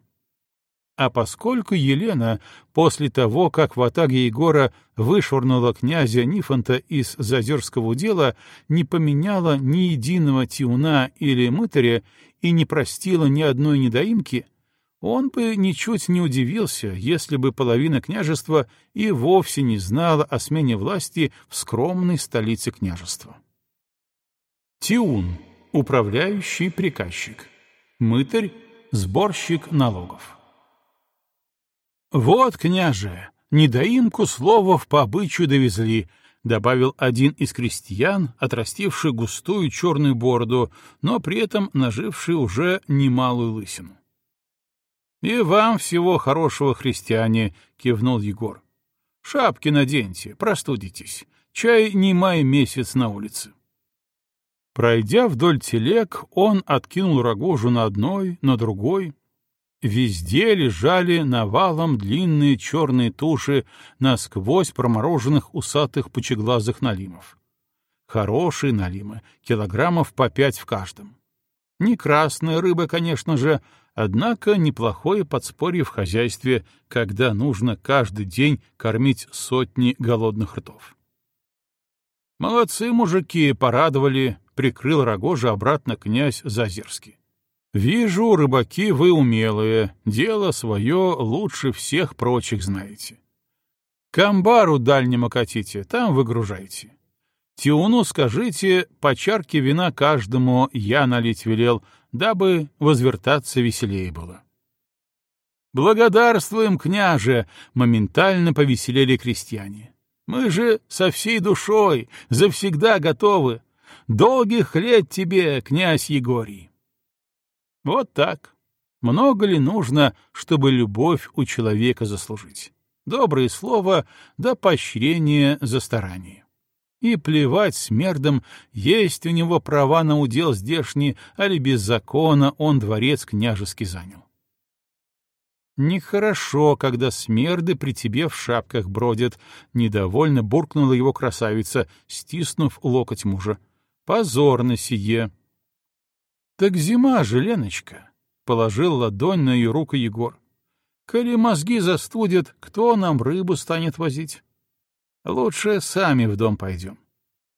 А поскольку Елена после того, как в атаге Егора вышвырнула князя Нифонта из Зазерского дела, не поменяла ни единого тиуна или мытаря и не простила ни одной недоимки, он бы ничуть не удивился, если бы половина княжества и вовсе не знала о смене власти в скромной столице княжества. Тиун — управляющий приказчик, мытарь — сборщик налогов. «Вот, княже, недоимку словов по обычаю довезли», — добавил один из крестьян, отрастивший густую черную бороду, но при этом наживший уже немалую лысину. «И вам всего хорошего, христиане», — кивнул Егор. «Шапки наденьте, простудитесь. Чай не май месяц на улице». Пройдя вдоль телег, он откинул рогожу на одной, на другой, Везде лежали навалом длинные черные туши насквозь промороженных усатых пучеглазых налимов. Хорошие налимы, килограммов по пять в каждом. Не красная рыба, конечно же, однако неплохое подспорье в хозяйстве, когда нужно каждый день кормить сотни голодных ртов. «Молодцы, мужики, порадовали», — прикрыл рогожа обратно князь Зазерский. Вижу, рыбаки вы умелые, дело свое лучше всех прочих знаете. К амбару дальнему катите, там выгружайте. Тиуну скажите, по чарке вина каждому я налить велел, дабы возвертаться веселее было. «Благодарствуем, княже!» — моментально повеселели крестьяне. «Мы же со всей душой, завсегда готовы. Долгих лет тебе, князь Егорий!» Вот так. Много ли нужно, чтобы любовь у человека заслужить? Доброе слово да поощрение за старание. И плевать смердом, есть у него права на удел здешний, али без закона он дворец княжеский занял. Нехорошо, когда смерды при тебе в шапках бродят, недовольно буркнула его красавица, стиснув локоть мужа. Позорно сие. «Так зима же, Леночка!» — положил ладонь на ее руку Егор. «Коли мозги застудят, кто нам рыбу станет возить? Лучше сами в дом пойдем.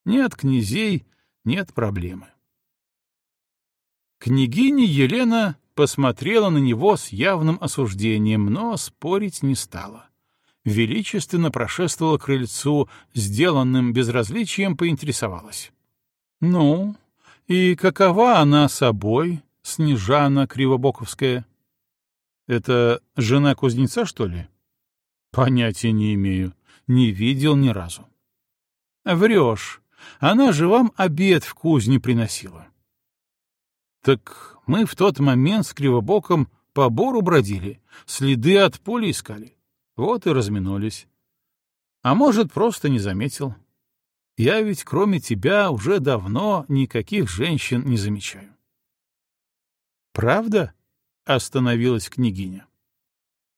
Нет князей, нет проблемы». Княгиня Елена посмотрела на него с явным осуждением, но спорить не стала. Величественно прошествовала к крыльцу, сделанным безразличием поинтересовалась. «Ну, и какова она собой, Снежана Кривобоковская? Это жена кузнеца, что ли? Понятия не имею, не видел ни разу. Врешь, она же вам обед в кузне приносила. Так мы в тот момент с Кривобоком по бору бродили, следы от поля искали. Вот и разминулись. А может, просто не заметил. Я ведь кроме тебя уже давно никаких женщин не замечаю. Правда? Остановилась княгиня.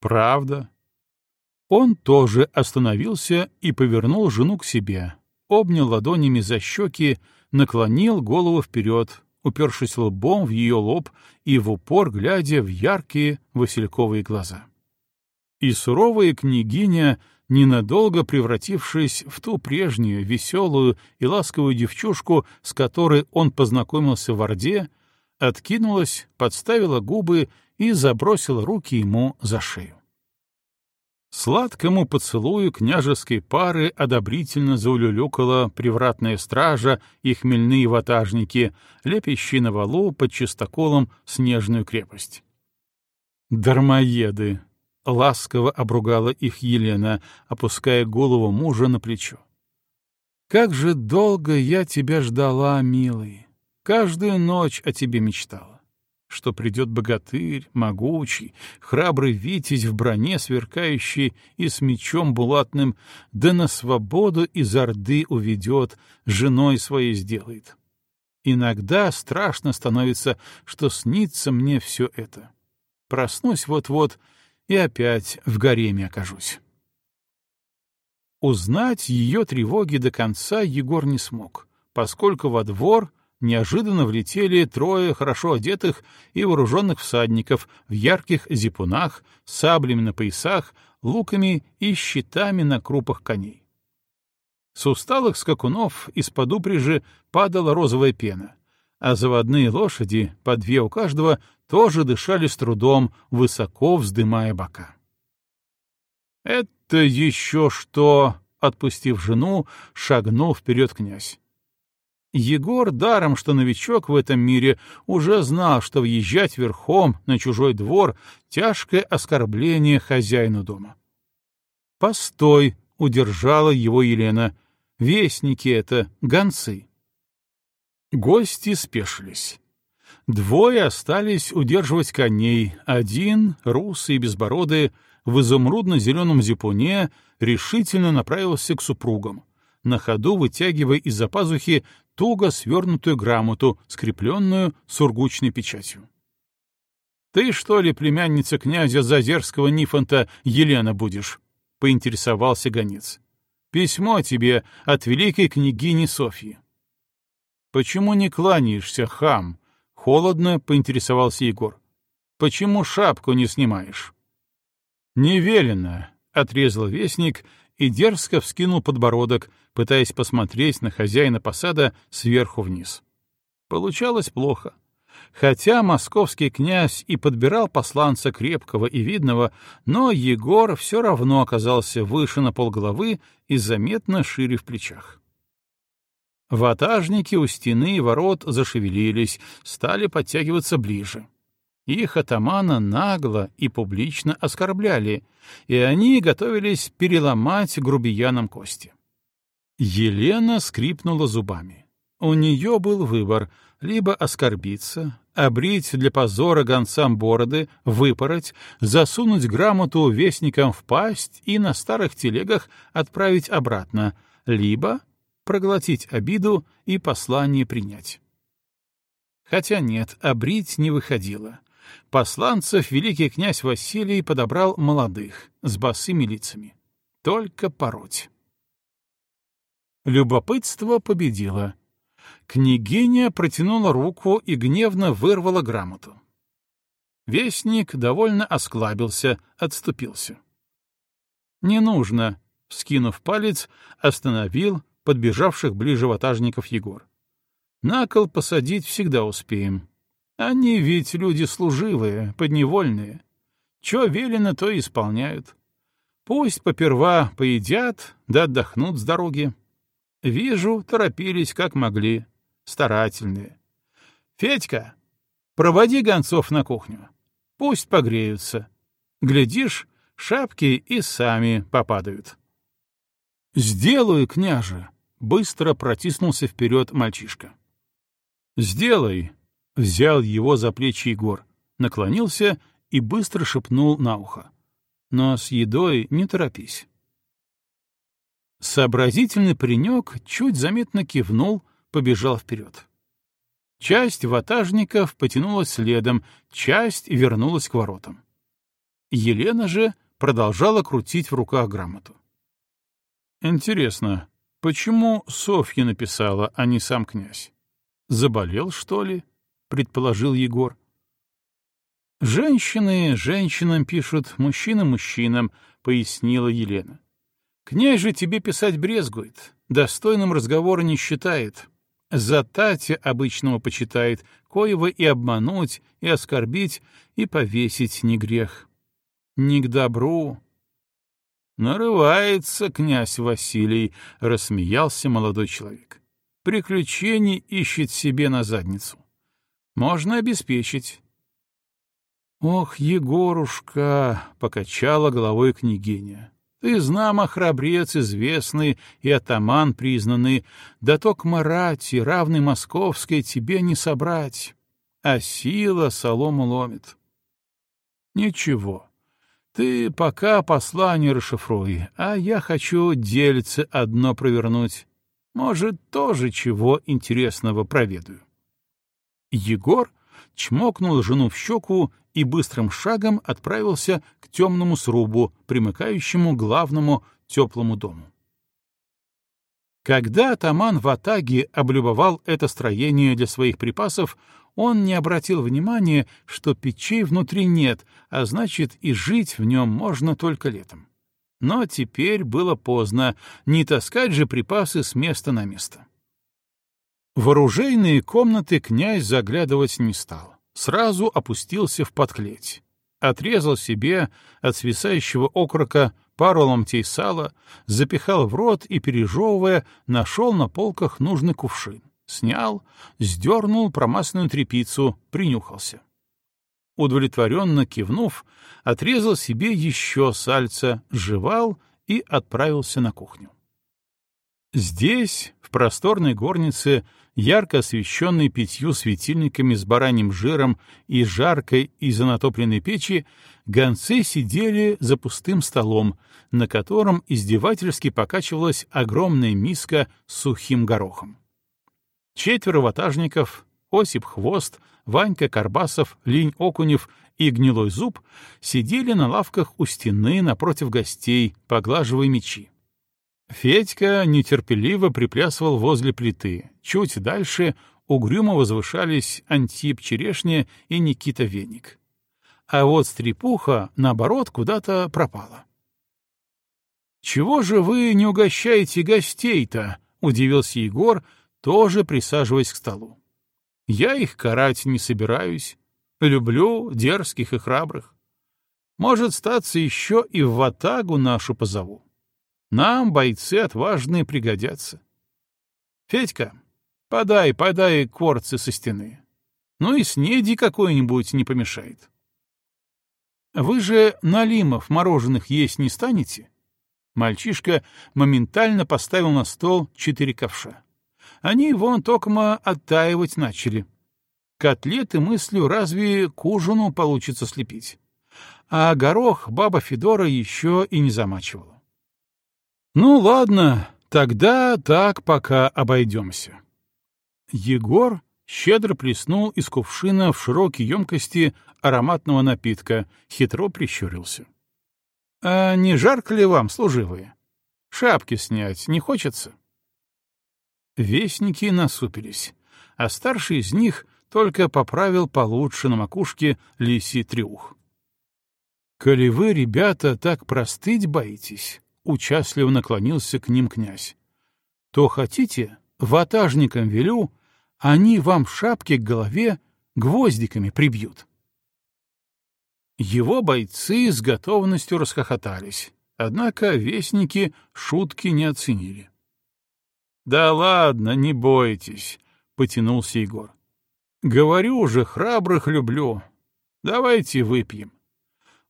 Правда. Он тоже остановился и повернул жену к себе, обнял ладонями за щеки, наклонил голову вперед, упершись лбом в ее лоб и в упор глядя в яркие васильковые глаза. И суровая княгиня ненадолго превратившись в ту прежнюю, веселую и ласковую девчушку, с которой он познакомился в Орде, откинулась, подставила губы и забросила руки ему за шею. Сладкому поцелую княжеской пары одобрительно заулюлюкала привратная стража и хмельные ватажники, лепящие на валу под чистоколом снежную крепость. «Дармоеды!» — ласково обругала их Елена, опуская голову мужа на плечо. «Как же долго я тебя ждала, милый! Каждую ночь о тебе мечтала. Что придет богатырь, могучий, храбрый витязь в броне сверкающий и с мечом булатным, да на свободу из Орды уведет, женой своей сделает. Иногда страшно становится, что снится мне все это. Проснусь вот-вот и опять в гареме окажусь. Узнать ее тревоги до конца Егор не смог, поскольку во двор неожиданно влетели трое хорошо одетых и вооруженных всадников в ярких зипунах, саблями на поясах, луками и щитами на крупах коней. С усталых скакунов из-под упряжи падала розовая пена, а заводные лошади, по две у каждого, тоже дышали с трудом, высоко вздымая бока. «Это еще что?» — отпустив жену, шагнул вперед князь. Егор, даром что новичок в этом мире, уже знал, что въезжать верхом на чужой двор — тяжкое оскорбление хозяину дома. «Постой!» — удержала его Елена. «Вестники это, гонцы». Гости спешились. Двое остались удерживать коней. Один, русый и безбородый, в изумрудно-зеленом зипуне, решительно направился к супругам, на ходу вытягивая из-за пазухи туго свернутую грамоту, скрепленную сургучной печатью. «Ты, что ли, племянница князя Зазерского Нифонта Елена будешь?» — поинтересовался гонец. «Письмо тебе от великой княгини Софьи». «Почему не кланяешься, хам?» — холодно поинтересовался Егор. «Почему шапку не снимаешь?» «Не велено», — отрезал вестник и дерзко вскинул подбородок, пытаясь посмотреть на хозяина посада сверху вниз. Получалось плохо. Хотя московский князь и подбирал посланца крепкого и видного, но Егор все равно оказался выше на полголовы и заметно шире в плечах. Ватажники у стены и ворот зашевелились, стали подтягиваться ближе. Их атамана нагло и публично оскорбляли, и они готовились переломать грубиянам кости. Елена скрипнула зубами. У нее был выбор — либо оскорбиться, обрить для позора гонцам бороды, выпороть, засунуть грамоту вестникам в пасть и на старых телегах отправить обратно, либо проглотить обиду и послание принять. Хотя нет, обрить не выходило. Посланцев великий князь Василий подобрал молодых, с босыми лицами. Только пороть. Любопытство победило. Княгиня протянула руку и гневно вырвала грамоту. Вестник довольно осклабился, отступился. «Не нужно», — скинув палец, остановил подбежавших ближе ватажников Егор. «На кол посадить всегда успеем. Они ведь люди служивые, подневольные. Чё велено, то исполняют. Пусть поперва поедят, да отдохнут с дороги. Вижу, торопились как могли, старательные. Федька, проводи гонцов на кухню. Пусть погреются. Глядишь, шапки и сами попадают. «Сделаю, княже!» — быстро протиснулся вперед мальчишка. «Сделай!» Взял его за плечи Егор, наклонился и быстро шепнул на ухо. Но с едой не торопись. Сообразительный паренек чуть заметно кивнул, побежал вперед. Часть ватажников потянулась следом, часть вернулась к воротам. Елена же продолжала крутить в руках грамоту. Интересно, почему Софья написала, а не сам князь? Заболел, что ли? Предположил Егор. Женщины женщинам пишут, мужчины мужчинам, пояснила Елена. Князь же тебе писать брезгует, достойным разговора не считает. За Татя обычного почитает, коего и обмануть, и оскорбить, и повесить не грех. Не к добру. Нарывается князь Василий, рассмеялся молодой человек. Приключений ищет себе на задницу можно обеспечить. Ох, Егорушка, покачала головой княгиня. Ты знамо храбрец известный и атаман признанный, да то к Марате, равный московской, тебе не собрать. а сила солому ломит. Ничего, ты пока послание расшифруй, а я хочу дельце одно провернуть. Может, тоже чего интересного проведаю. Егор чмокнул жену в щеку и быстрым шагом отправился к темному срубу, примыкающему к главному теплому дому. Когда атаман в Атаге облюбовал это строение для своих припасов, он не обратил внимания, что печей внутри нет, а значит и жить в нем можно только летом. Но теперь было поздно, не таскать же припасы с места на место. В оружейные комнаты князь заглядывать не стал. Сразу опустился в подклеть. Отрезал себе от свисающего окрока пару ломтей сала, запихал в рот и, пережевывая, нашел на полках нужный кувшин. Снял, сдернул промасленную тряпицу, принюхался. Удовлетворенно кивнув, отрезал себе еще сальца, жевал и отправился на кухню. Здесь, в просторной горнице, ярко освещенной пятью светильниками с бараньим жиром и жаркой из-за натопленной печи, гонцы сидели за пустым столом, на котором издевательски покачивалась огромная миска с сухим горохом. Четверо ватажников, Осип Хвост, Ванька Карбасов, Линь Окунев и Гнилой Зуб сидели на лавках у стены напротив гостей, поглаживая мечи. Федька нетерпеливо приплясывал возле плиты. Чуть дальше угрюмо возвышались Антип Черешня и Никита Веник. А вот стрепуха, наоборот, куда-то пропала. «Чего же вы не угощаете гостей-то?» — удивился Егор, тоже присаживаясь к столу. «Я их карать не собираюсь. Люблю дерзких и храбрых. Может, статься еще и в ватагу нашу позову. Нам бойцы отважные пригодятся. Федька, подай, подай корцы со стены. Ну и снеди какой-нибудь не помешает. Вы же налимов мороженых есть не станете? Мальчишка моментально поставил на стол четыре ковша. Они вон токмо оттаивать начали. Котлеты мыслью разве к ужину получится слепить? А горох баба Федора еще и не замачивала. Ну ладно, тогда так пока обойдемся. Егор щедро плеснул из кувшина в широкие емкости ароматного напитка, хитро прищурился. — А не жарко ли вам, служивые? Шапки снять не хочется? Вестники насупились, а старший из них только поправил получше на макушке лисий трюх. — Коли вы, ребята, так простыть боитесь, — участливо наклонился к ним князь. — То хотите, ватажникам велю, они вам шапки к голове гвоздиками прибьют. Его бойцы с готовностью расхохотались, однако вестники шутки не оценили. — Да ладно, не бойтесь, — потянулся Егор. — Говорю же, храбрых люблю. Давайте выпьем.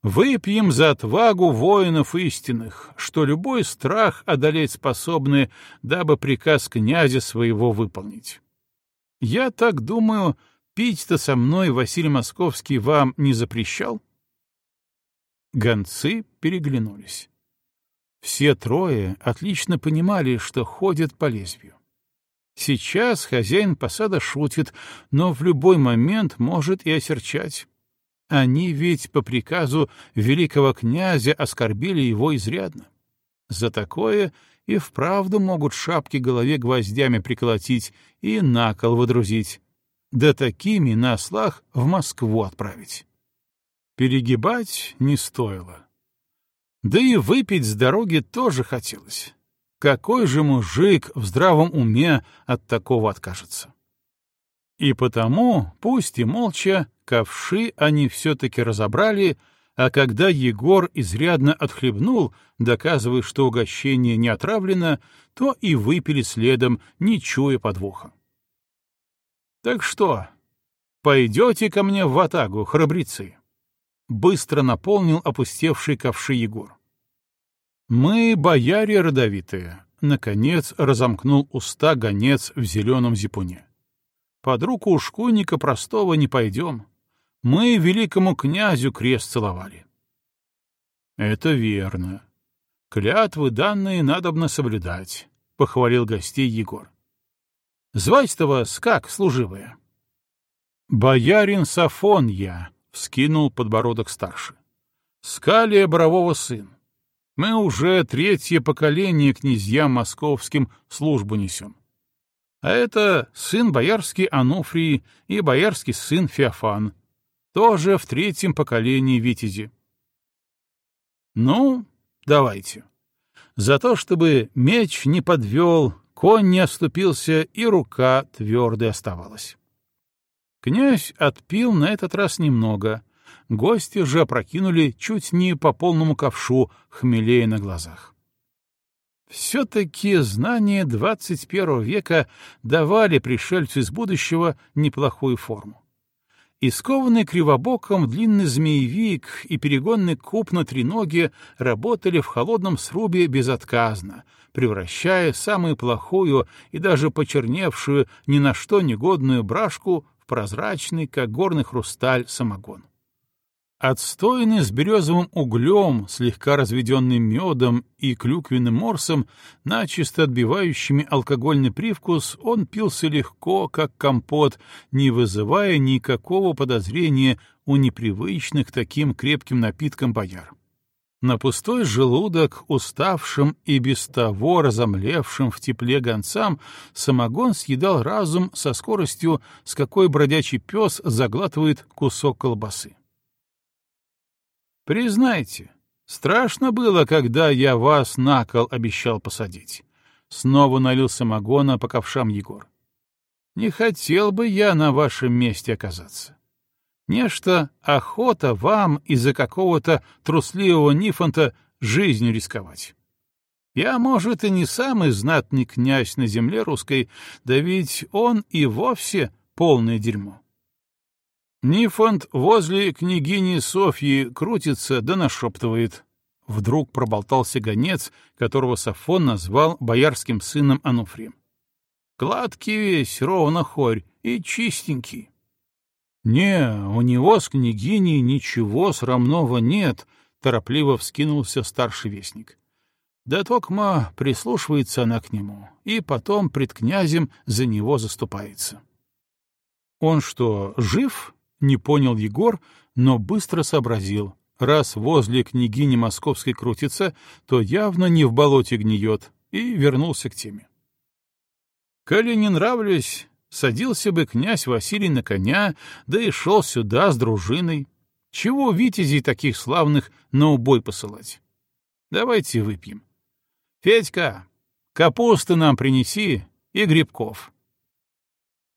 Выпьем за отвагу воинов истинных, что любой страх одолеть способны, дабы приказ князя своего выполнить. Я так думаю, пить-то со мной Василий Московский вам не запрещал? Гонцы переглянулись. Все трое отлично понимали, что ходят по лезвию. Сейчас хозяин посада шутит, но в любой момент может и осерчать. Они ведь по приказу великого князя оскорбили его изрядно. За такое и вправду могут шапки голове гвоздями приколотить и на кол водрузить, да такими на ослах в Москву отправить. Перегибать не стоило. Да и выпить с дороги тоже хотелось. Какой же мужик в здравом уме от такого откажется? И потому, пусть и молча, ковши они все-таки разобрали, а когда Егор изрядно отхлебнул, доказывая, что угощение не отравлено, то и выпили следом, не чуя подвоха. «Так что, пойдете ко мне в ватагу, храбрецы?» Быстро наполнил опустевший ковши Егор. «Мы бояре родовитые», — наконец разомкнул уста гонец в зеленом зипуне. Под руку ушкуйника простого не пойдем. Мы великому князю крест целовали. — Это верно. Клятвы данные надобно соблюдать, — похвалил гостей Егор. — Звать-то вас как, служивая? — Боярин Сафон я, — вскинул подбородок старший. — Скалия Борового сын. Мы уже третье поколение князьям московским службу несем. А это сын боярский Ануфрий и боярский сын Феофан, тоже в третьем поколении витязи. Ну, давайте. За то, чтобы меч не подвел, конь не оступился и рука твердой оставалась. Князь отпил на этот раз немного — гости же опрокинули чуть не по полному ковшу, хмелея на глазах. Все-таки знания первого века давали пришельцу из будущего неплохую форму. Искованный кривобоком длинный змеевик и перегонный куб на треноге работали в холодном срубе безотказно, превращая самую плохую и даже почерневшую ни на что негодную брашку в прозрачный, как горный хрусталь, самогон. Отстойный с березовым углем, слегка разведенным медом и клюквенным морсом, начисто отбивающими алкогольный привкус, он пился легко, как компот, не вызывая никакого подозрения у непривычных таким крепким напиткам бояр. На пустой желудок, уставшим и без того разомлевшим в тепле гонцам, самогон съедал разум со скоростью, с какой бродячий пес заглатывает кусок колбасы. Признайте, страшно было, когда я вас на кол обещал посадить. Снова налил самогона по ковшам Егор. Не хотел бы я на вашем месте оказаться. Нечто охота вам из-за какого-то трусливого нифонта жизнью рисковать. Я, может, и не самый знатный князь на земле русской, да ведь он и вовсе полное дерьмо. Нифонт возле княгини Софьи крутится да нашептывает. Вдруг проболтался гонец, которого Сафон назвал боярским сыном Ануфрием. Гладкий весь, ровно хорь, и чистенький. «Не, у него с княгиней ничего срамного нет», — торопливо вскинулся старший вестник. Да токма прислушивается она к нему, и потом пред князем за него заступается. «Он что, жив?» Не понял Егор, но быстро сообразил. Раз возле княгини московской крутится, то явно не в болоте гниет, и вернулся к теме. «Коли не нравлюсь, садился бы князь Василий на коня, да и шел сюда с дружиной. Чего витязей таких славных на убой посылать? Давайте выпьем. Федька, капусты нам принеси и грибков.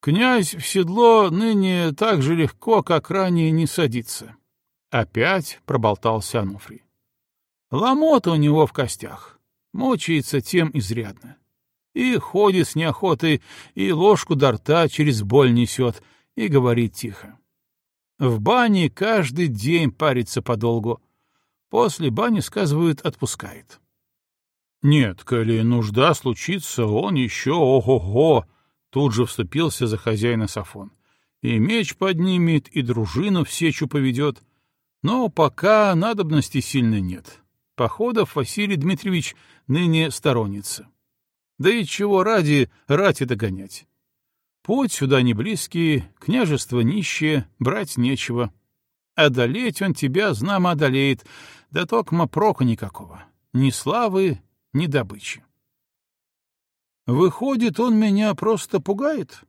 Князь в седло ныне так же легко, как ранее, не садится. Опять проболтался Ануфрий. Ломота у него в костях. Мучается тем изрядно. И ходит с неохотой, и ложку до рта через боль несет, и говорит тихо. В бане каждый день парится подолгу. После бани, сказывают, отпускает. Нет, коли нужда случится, он еще ого-го, Тут же вступился за хозяина Сафон. И меч поднимет, и дружину в сечу поведет. Но пока надобности сильно нет. Походов Василий Дмитриевич ныне сторонница. Да и чего ради рати догонять? Путь сюда не близкий, княжество нищее, брать нечего. Одолеть он тебя, знамо, одолеет, да токма прока никакого. Ни славы, ни добычи. Выходит, он меня просто пугает?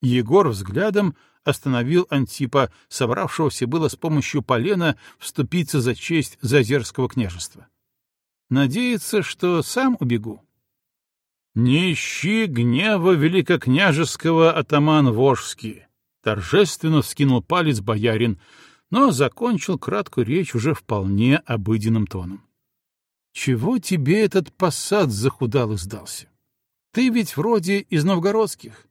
Егор взглядом остановил Антипа, собравшегося было с помощью полена вступиться за честь Зазерского княжества. Надеется, что сам убегу. «Не ищи гнева великокняжеского атаман Вожский!» Торжественно вскинул палец боярин, но закончил краткую речь уже вполне обыденным тоном. «Чего тебе этот посад захудал сдался? Ты ведь вроде из новгородских.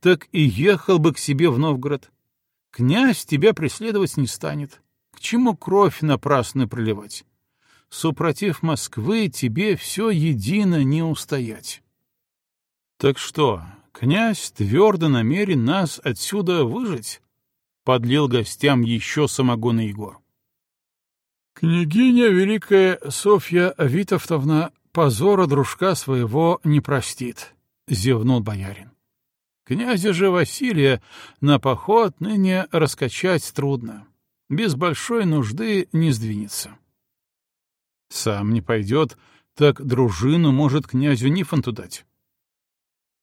Так и ехал бы к себе в Новгород. Князь тебя преследовать не станет. К чему кровь напрасную проливать? Супротив Москвы тебе все едино не устоять. Так что, Князь твердо намерен нас отсюда выжить, — подлил гостям еще самогона Егор. Княгиня Великая Софья Витовтовна позора дружка своего не простит, — зевнул боярин. Князя же Василия на поход ныне раскачать трудно. Без большой нужды не сдвинется. Сам не пойдет, так дружину может князю Нифонту дать.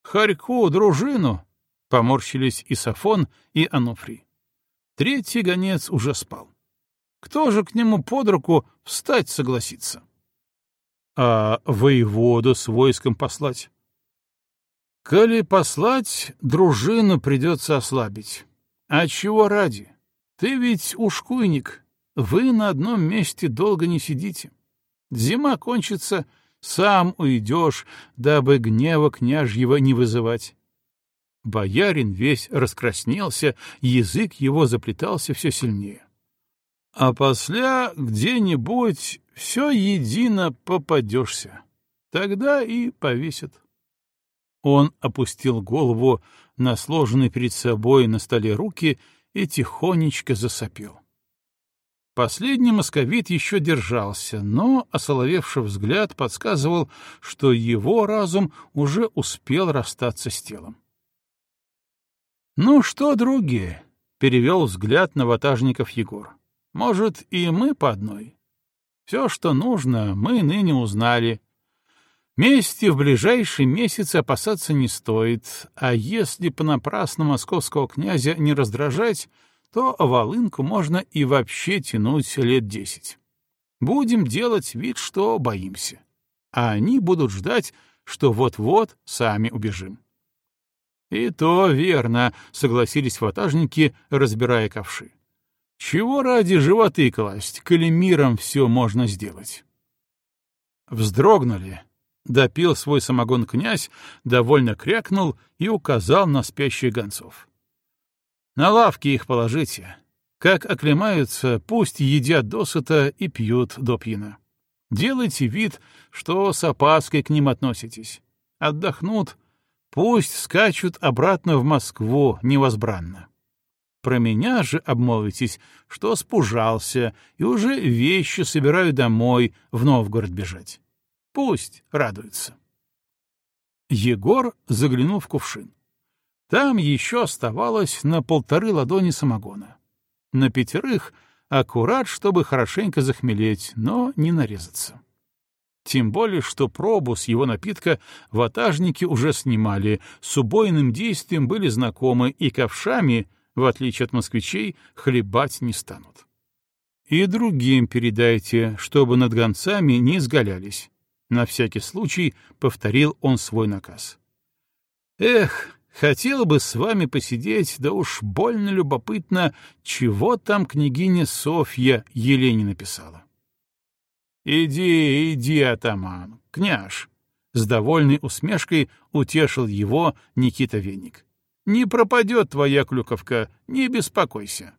Харьку дружину! — поморщились и Сафон, и Ануфрий. Третий гонец уже спал. Кто же к нему под руку встать согласится? А воеводу с войском послать? Коли послать, дружину придется ослабить. А чего ради? Ты ведь ушкуйник, вы на одном месте долго не сидите. Зима кончится, сам уйдешь, дабы гнева княжьего не вызывать. Боярин весь раскраснелся, язык его заплетался все сильнее. А после где-нибудь все едино попадешься. Тогда и повесят. Он опустил голову на сложенные перед собой на столе руки и тихонечко засопел. Последний московит еще держался, но осоловевший взгляд подсказывал, что его разум уже успел расстаться с телом. «Ну что, други?» — перевел взгляд на ватажников Егор. «Может, и мы по одной? Все, что нужно, мы ныне узнали, Мести в ближайший месяц опасаться не стоит, а если понапрасну московского князя не раздражать, то волынку можно и вообще тянуть лет десять. Будем делать вид, что боимся. А они будут ждать, что вот-вот сами убежим. И то верно, согласились ватажники, разбирая ковши. Чего ради животы класть, коли миром все можно сделать? Вздрогнули, Допил свой самогон князь, довольно крякнул и указал на спящих гонцов. «На лавки их положите. Как оклемаются, пусть едят досыта и пьют до пьяна. Делайте вид, что с опаской к ним относитесь. Отдохнут, пусть скачут обратно в Москву невозбранно. Про меня же обмолвитесь, что спужался и уже вещи собираю домой в Новгород бежать. Пусть радуется. Егор заглянул в кувшин. Там еще оставалось на полторы ладони самогона. На пятерых аккурат, чтобы хорошенько захмелеть, но не нарезаться. Тем более, что пробу с его напитка ватажники уже снимали, с убойным действием были знакомы и ковшами, в отличие от москвичей, хлебать не станут. И другим передайте, чтобы над гонцами не изгалялись. На всякий случай повторил он свой наказ. «Эх, хотел бы с вами посидеть, да уж больно любопытно, чего там княгиня Софья Елене написала». «Иди, иди, атаман, княж!» С довольной усмешкой утешил его Никита Веник. «Не пропадет твоя клюковка, не беспокойся».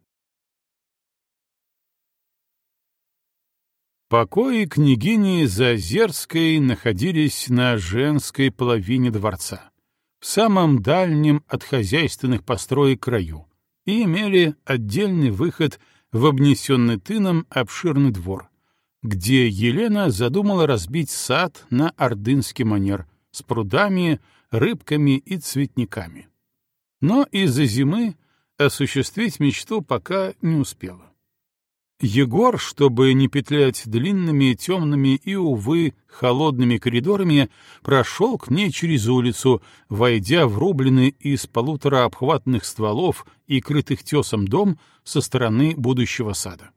Покои княгини Зазерской находились на женской половине дворца, в самом дальнем от хозяйственных построек краю, и имели отдельный выход в обнесенный тыном обширный двор, где Елена задумала разбить сад на ордынский манер с прудами, рыбками и цветниками. Но из-за зимы осуществить мечту пока не успела. Егор, чтобы не петлять длинными, темными и, увы, холодными коридорами, прошел к ней через улицу, войдя в рубленый из полутора обхватных стволов и крытых тесом дом со стороны будущего сада.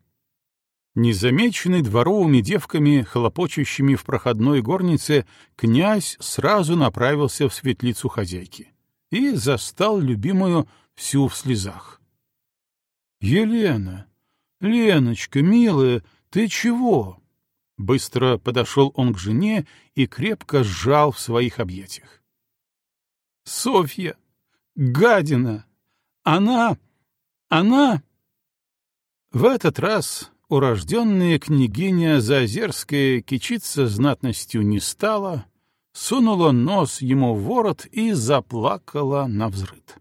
Незамеченный дворовыми девками, хлопочущими в проходной горнице, князь сразу направился в светлицу хозяйки и застал любимую всю в слезах. «Елена!» «Леночка, милая, ты чего?» Быстро подошел он к жене и крепко сжал в своих объятиях. «Софья! Гадина! Она! Она!» В этот раз урожденная княгиня Заозерская кичиться знатностью не стала, сунула нос ему в ворот и заплакала на взрыд.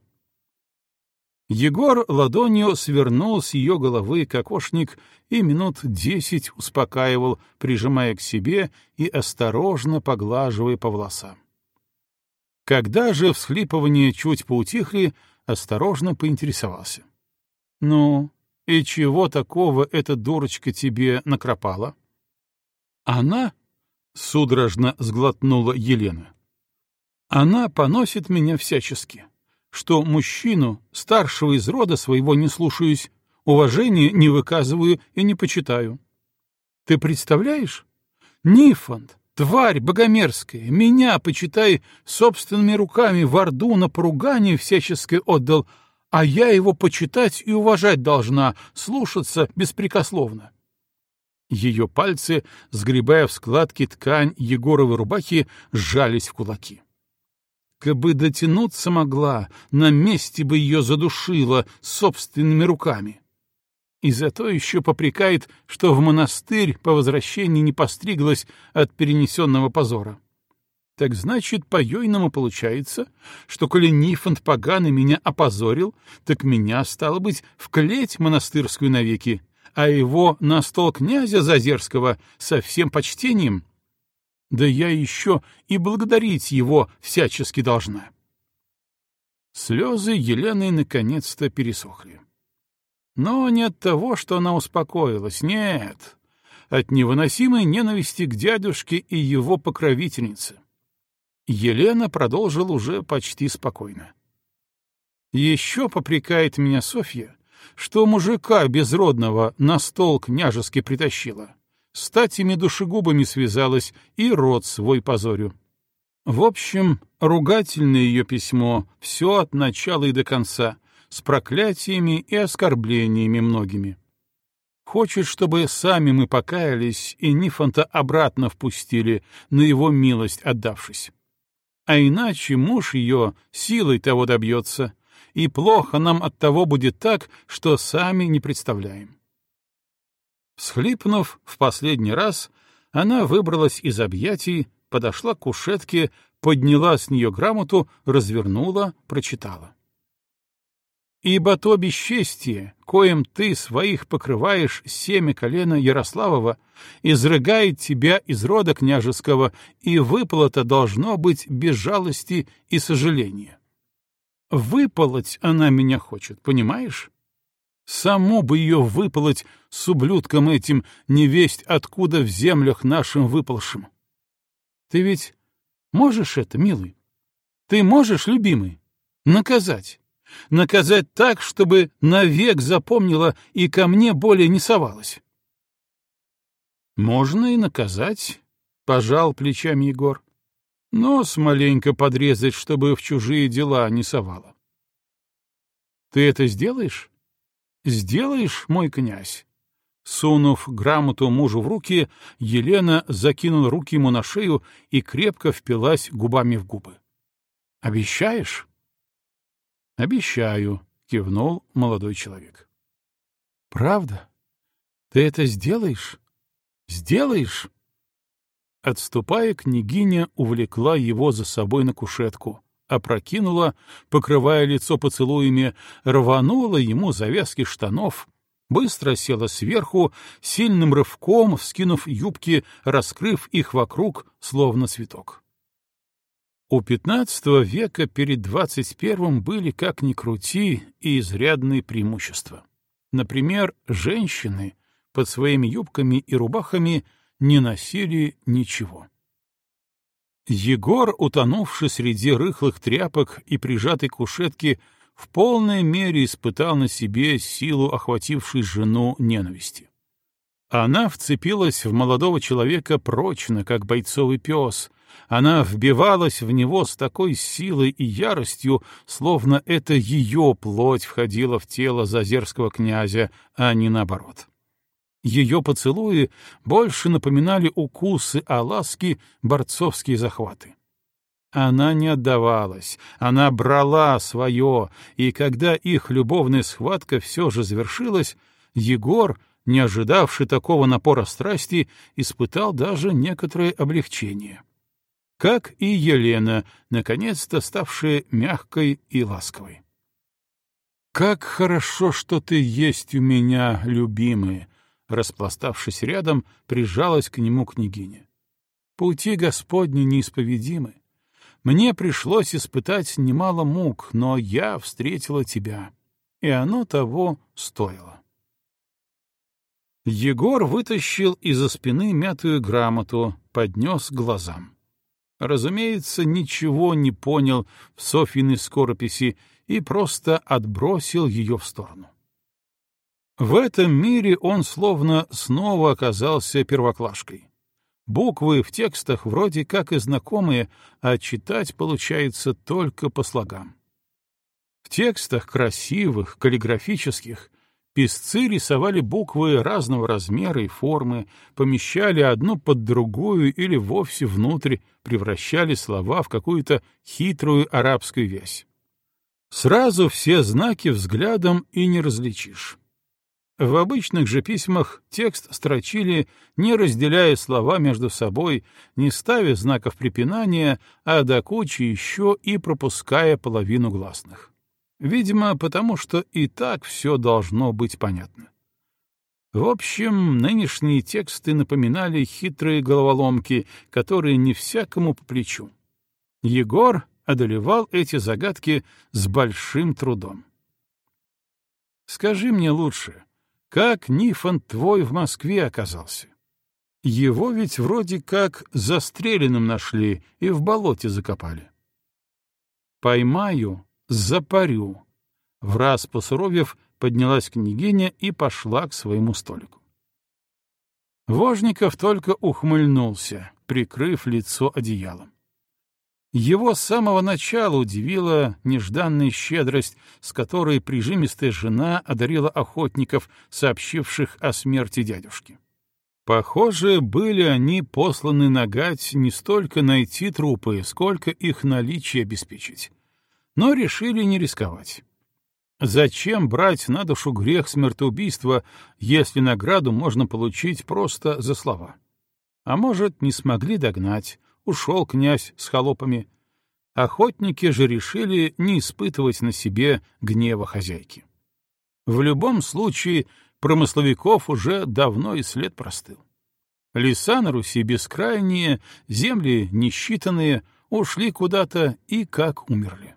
Егор ладонью свернул с ее головы кокошник и минут десять успокаивал, прижимая к себе и осторожно поглаживая по волосам. Когда же всхлипывания чуть поутихли, осторожно поинтересовался. — Ну, и чего такого эта дурочка тебе накропала? — Она? — судорожно сглотнула Елена. — Она поносит меня всячески. — что мужчину, старшего из рода своего, не слушаюсь, уважения не выказываю и не почитаю. Ты представляешь? Нифонт, тварь богомерзкая, меня, почитай, собственными руками в Орду на поругание всяческое отдал, а я его почитать и уважать должна, слушаться беспрекословно. Ее пальцы, сгребая в складки ткань Егоровой рубахи, сжались в кулаки. Кабы дотянуться могла, на месте бы ее задушила собственными руками. И зато еще попрекает, что в монастырь по возвращении не постриглась от перенесенного позора. Так значит, по-ёйному получается, что коли Нифонт поганый меня опозорил, так меня, стало быть, в клеть монастырскую навеки, а его на стол князя Зазерского со всем почтением да я еще и благодарить его всячески должна. Слезы Елены наконец-то пересохли. Но не от того, что она успокоилась, нет, от невыносимой ненависти к дядюшке и его покровительнице. Елена продолжила уже почти спокойно. Еще попрекает меня Софья, что мужика безродного на стол княжески притащила с татями душегубами связалась и род свой позорю. В общем, ругательное ее письмо, все от начала и до конца, с проклятиями и оскорблениями многими. Хочет, чтобы сами мы покаялись и Нифонта обратно впустили, на его милость отдавшись. А иначе муж ее силой того добьется, и плохо нам от того будет так, что сами не представляем. Всхлипнув в последний раз, она выбралась из объятий, подошла к кушетке, подняла с нее грамоту, развернула, прочитала. «Ибо то бесчестие, коим ты своих покрываешь семя колена Ярославова, изрыгает тебя из рода княжеского, и выплата должно быть без жалости и сожаления. Выполоть она меня хочет, понимаешь? Саму бы ее выполоть с ублюдком этим, невесть откуда в землях нашим выползшим. Ты ведь можешь это, милый? Ты можешь, любимый, наказать? Наказать так, чтобы навек запомнила и ко мне более не совалась? Можно и наказать, — пожал плечами Егор. Нос маленько подрезать, чтобы в чужие дела не совала. Ты это сделаешь? Сделаешь, мой князь? Сунув грамоту мужу в руки, Елена закинула руки ему на шею и крепко впилась губами в губы. «Обещаешь?» «Обещаю», — кивнул молодой человек. «Правда? Ты это сделаешь? Сделаешь?» Отступая, княгиня увлекла его за собой на кушетку, опрокинула, покрывая лицо поцелуями, рванула ему завязки штанов, быстро села сверху, сильным рывком, вскинув юбки, раскрыв их вокруг, словно цветок. У XV века перед XXI были, как ни крути, и изрядные преимущества. Например, женщины под своими юбками и рубахами не носили ничего. Егор, утонувший среди рыхлых тряпок и прижатый к кушетке, в полной мере испытал на себе силу охватившей жену ненависти. Она вцепилась в молодого человека прочно, как бойцовый пес. Она вбивалась в него с такой силой и яростью, словно это ее плоть входила в тело зазерского князя, а не наоборот. Ее поцелуи больше напоминали укусы, а ласки — борцовские захваты. Она не отдавалась, она брала свое, и когда их любовная схватка все же завершилась, Егор, не ожидавший такого напора страсти, испытал даже некоторое облегчение. как и Елена, наконец-то ставшая мягкой и ласковой. «Как хорошо, что ты есть у меня, любимая!» Распластавшись рядом, прижалась к нему княгиня. «Пути Господни неисповедимы. Мне пришлось испытать немало мук, но я встретила тебя, и оно того стоило». Егор вытащил из-за спины мятую грамоту, поднес глазам. Разумеется, ничего не понял в Софьиной скорописи и просто отбросил ее в сторону. В этом мире он словно снова оказался первоклашкой. Буквы в текстах вроде как и знакомые, а читать получается только по слогам. В текстах красивых, каллиграфических, Песцы рисовали буквы разного размера и формы, помещали одну под другую или вовсе внутрь, превращали слова в какую-то хитрую арабскую вязь. Сразу все знаки взглядом и не различишь. В обычных же письмах текст строчили, не разделяя слова между собой, не ставя знаков препинания, а до кучи еще и пропуская половину гласных. Видимо, потому что и так все должно быть понятно. В общем, нынешние тексты напоминали хитрые головоломки, которые не всякому по плечу. Егор одолевал эти загадки с большим трудом. «Скажи мне лучше, как Нифон твой в Москве оказался? Его ведь вроде как застреленным нашли и в болоте закопали». «Поймаю, запарю. В раз посуровев, поднялась княгиня и пошла к своему столику. Вожников только ухмыльнулся, прикрыв лицо одеялом. Его с самого начала удивила нежданная щедрость, с которой прижимистая жена одарила охотников, сообщивших о смерти дядюшки. Похоже, были они посланы нагать не столько найти трупы, сколько их наличие обеспечить но решили не рисковать. Зачем брать на душу грех смертоубийства, если награду можно получить просто за слова? А может, не смогли догнать, ушел князь с холопами. Охотники же решили не испытывать на себе гнева хозяйки. В любом случае, промысловиков уже давно и след простыл. Леса на Руси бескрайние, земли несчитанные, ушли куда-то и как умерли.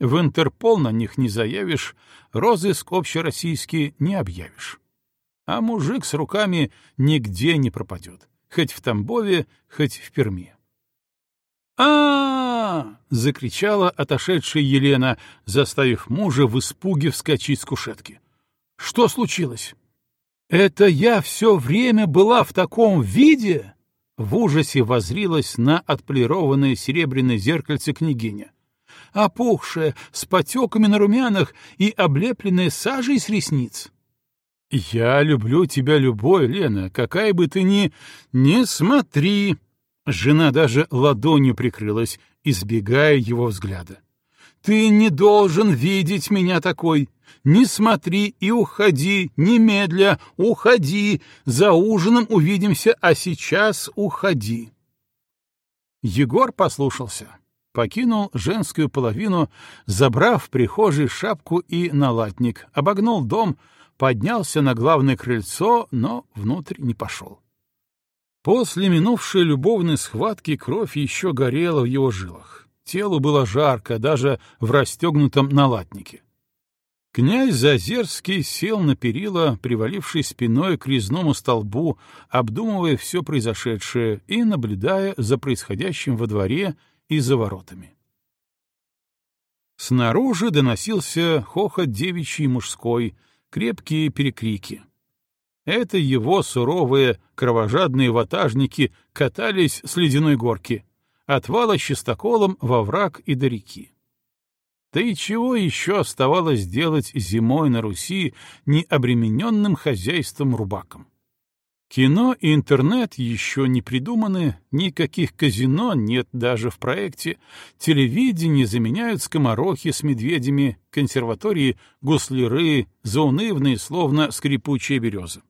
В Интерпол на них не заявишь, розыск общероссийский не объявишь. А мужик с руками нигде не пропадет, хоть в Тамбове, хоть в Перми. А, закричала отошедшая Елена, заставив мужа в испуге вскочить с кушетки. «Что случилось?» «Это я все время была в таком виде?» В ужасе возрилась на отполированное серебряное зеркальце княгиня опухшая, с потеками на румянах и облепленная сажей с ресниц. «Я люблю тебя любой, Лена, какая бы ты ни... Не смотри!» Жена даже ладонью прикрылась, избегая его взгляда. «Ты не должен видеть меня такой! Не смотри и уходи, немедля, уходи! За ужином увидимся, а сейчас уходи!» Егор послушался покинул женскую половину, забрав в прихожей шапку и налатник, обогнул дом, поднялся на главное крыльцо, но внутрь не пошел. После минувшей любовной схватки кровь еще горела в его жилах. Телу было жарко, даже в расстегнутом налатнике. Князь Зазерский сел на перила, привалившись спиной к резному столбу, обдумывая все произошедшее и наблюдая за происходящим во дворе и за воротами. Снаружи доносился хохот девичий мужской, крепкие перекрики. Это его суровые, кровожадные ватажники катались с ледяной горки, от вала чистоколом во враг и до реки. Да и чего еще оставалось делать зимой на Руси необремененным хозяйством рубаком? Кино и интернет еще не придуманы, никаких казино нет даже в проекте, телевидение заменяют скоморохи с медведями, консерватории — гусляры, заунывные, словно скрипучая береза.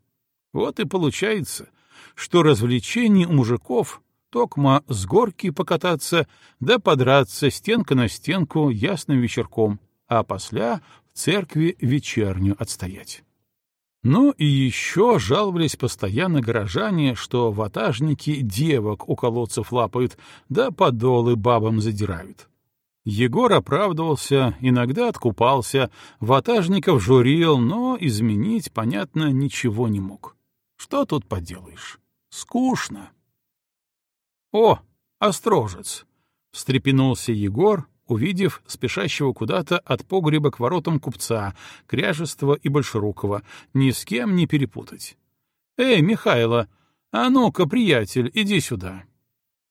Вот и получается, что развлечений у мужиков токма с горки покататься, да подраться стенка на стенку ясным вечерком, а после в церкви вечернюю отстоять. Ну и еще жаловались постоянно горожане, что ватажники девок у колодцев лапают, да подолы бабам задирают. Егор оправдывался, иногда откупался, ватажников журил, но изменить, понятно, ничего не мог. Что тут поделаешь? Скучно. «О, острожец!» — встрепенулся Егор, увидев спешащего куда-то от погреба к воротам купца, Кряжества и Большерукова, ни с кем не перепутать. «Эй, Михайло, а ну-ка, приятель, иди сюда!»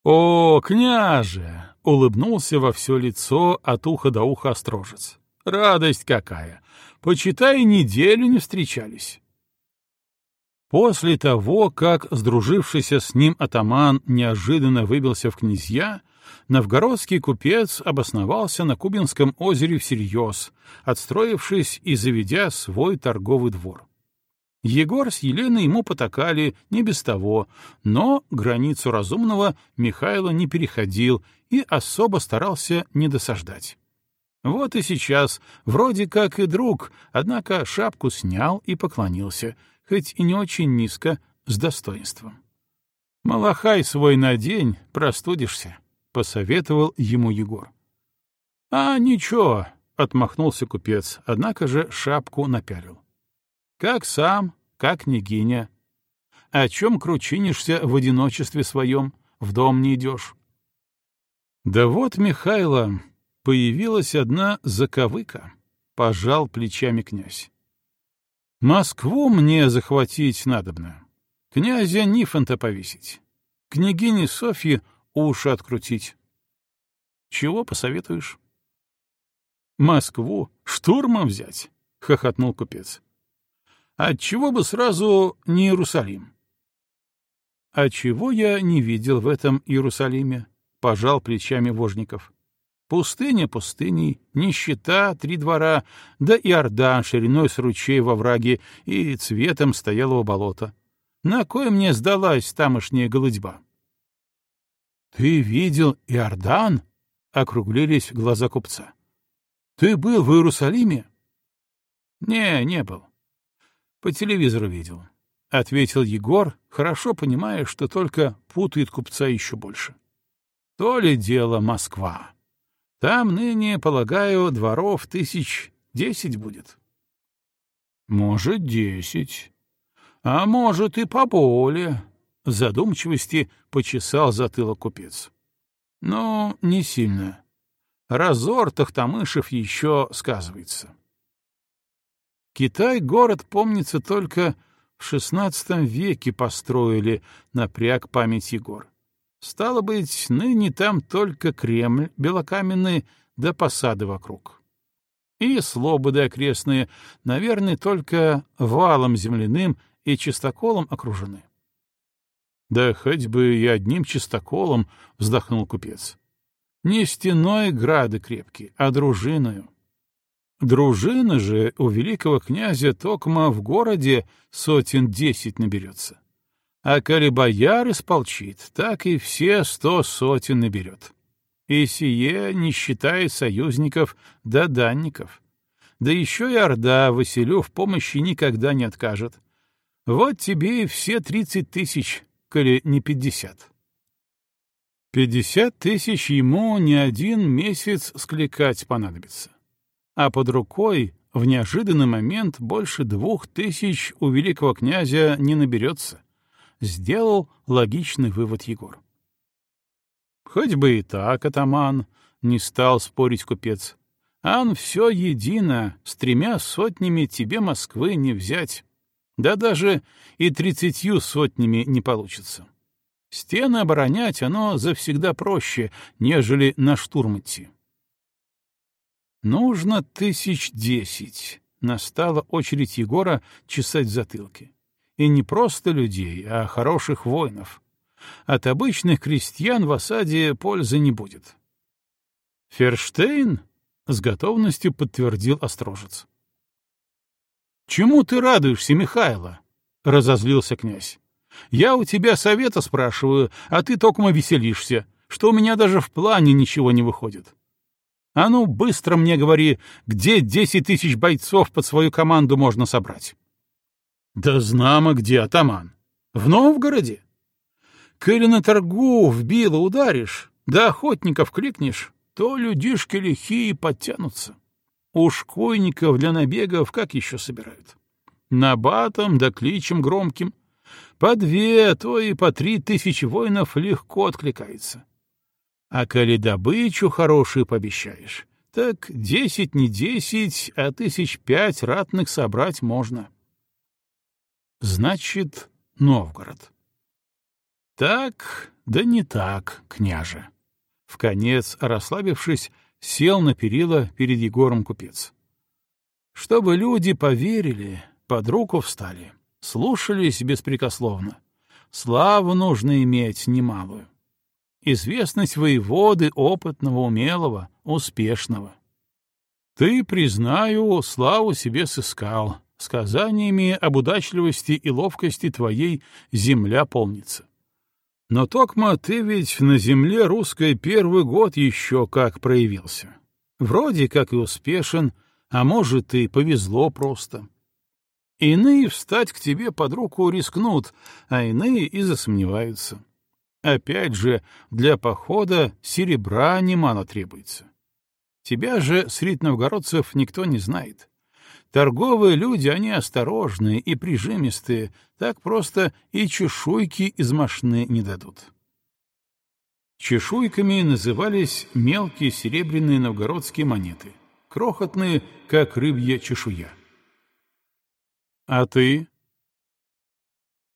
«О, княже!» — улыбнулся во все лицо от уха до уха острожец. «Радость какая! Почитай, неделю не встречались!» После того, как сдружившийся с ним атаман неожиданно выбился в князья, новгородский купец обосновался на Кубинском озере всерьез, отстроившись и заведя свой торговый двор. Егор с Еленой ему потакали не без того, но границу разумного Михайло не переходил и особо старался не досаждать. Вот и сейчас, вроде как и друг, однако шапку снял и поклонился, хоть и не очень низко, с достоинством. «Малахай свой надень, простудишься», — посоветовал ему Егор. «А ничего», — отмахнулся купец, однако же шапку напялил. Как сам, как княгиня. О чем кручинишься в одиночестве своем, в дом не идешь? Да вот, Михайло, появилась одна заковыка, — пожал плечами князь. Москву мне захватить надобно, князя Нифонта повесить, княгине Софьи уши открутить. Чего посоветуешь? Москву штурмом взять, — хохотнул купец. Отчего бы сразу не Иерусалим? А чего я не видел в этом Иерусалиме? Пожал плечами Вожников. Пустыня пустыней, нищета, три двора, да и Ордан шириной с ручей во враге и цветом стоялого болота. На кое мне сдалась тамошняя голодьба? — Ты видел Иордан? — округлились глаза купца. — Ты был в Иерусалиме? — Не, не был. По телевизору видел, — ответил Егор, хорошо понимая, что только путает купца еще больше. То ли дело Москва. Там ныне, полагаю, дворов тысяч десять будет. Может, десять. А может, и поболее. В задумчивости почесал затылок купец. Но не сильно. Разор Тахтамышев еще сказывается. Китай город, помнится, только в XVI веке построили, напряг память Егор. Стало быть, ныне там только Кремль белокаменный да посады вокруг. И слободы окрестные, наверное, только валом земляным и чистоколом окружены. «Да хоть бы и одним чистоколом», — вздохнул купец. «Не стеной грады крепкие, а дружиною. Дружина же у великого князя Токма в городе сотен десять наберется. А коли бояр исполчит, так и все сто сотен наберет. И сие не считая союзников да данников. Да еще и Орда Василю в помощи никогда не откажет. Вот тебе и все тридцать тысяч, коли не пятьдесят. Пятьдесят тысяч ему не один месяц скликать понадобится а под рукой в неожиданный момент больше двух тысяч у великого князя не наберется. Сделал логичный вывод Егор. Хоть бы и так, атаман, не стал спорить купец. Ан все едино, с тремя сотнями тебе Москвы не взять. Да даже и тридцатью сотнями не получится. Стены оборонять оно завсегда проще, нежели на штурм идти. Нужно тысяч десять. Настала очередь Егора чесать затылки. И не просто людей, а хороших воинов. От обычных крестьян в осаде пользы не будет. «Ферштейн?» — с готовностью подтвердил Острожец. «Чему ты радуешься, Михайло?» — разозлился князь. Я у тебя совета спрашиваю, а ты токмо веселишься, что у меня даже в плане ничего не выходит. А ну, быстро мне говори, где десять тысяч бойцов под свою команду можно собрать? Да знамо, где атаман. В Новгороде. Коли на торгу в било ударишь, да охотников кликнешь, то людишки лихие подтянутся. Уж койников для набегов как еще собирают? Набатом да кличем громким. По две, а то и по три тысячи воинов легко откликается. А коли добычу хорошую пообещаешь, так десять не десять, а тысяч пять ратных собрать можно. Значит, Новгород. Так, да не так, княже. В конец расслабившись, сел на перила перед Егором купец. Чтобы люди поверили, под руку встали, слушались беспрекословно. Славу нужно иметь немалую. Известность воеводы опытного, умелого, успешного. Ты, признаю, славу себе сыскал. Сказаниями об удачливости и ловкости твоей земля полнится. Но, Токма, ты ведь на земле русской первый год еще как проявился. Вроде как и успешен, а может, и повезло просто. Иные встать к тебе под руку рискнут, а иные и засомневаются. Опять же, для похода серебра немало требуется. Тебя же, среди новгородцев, никто не знает. Торговые люди, они осторожные и прижимистые, так просто и чешуйки из мошны не дадут. Чешуйками назывались мелкие серебряные новгородские монеты, крохотные, как рыбья чешуя. А ты?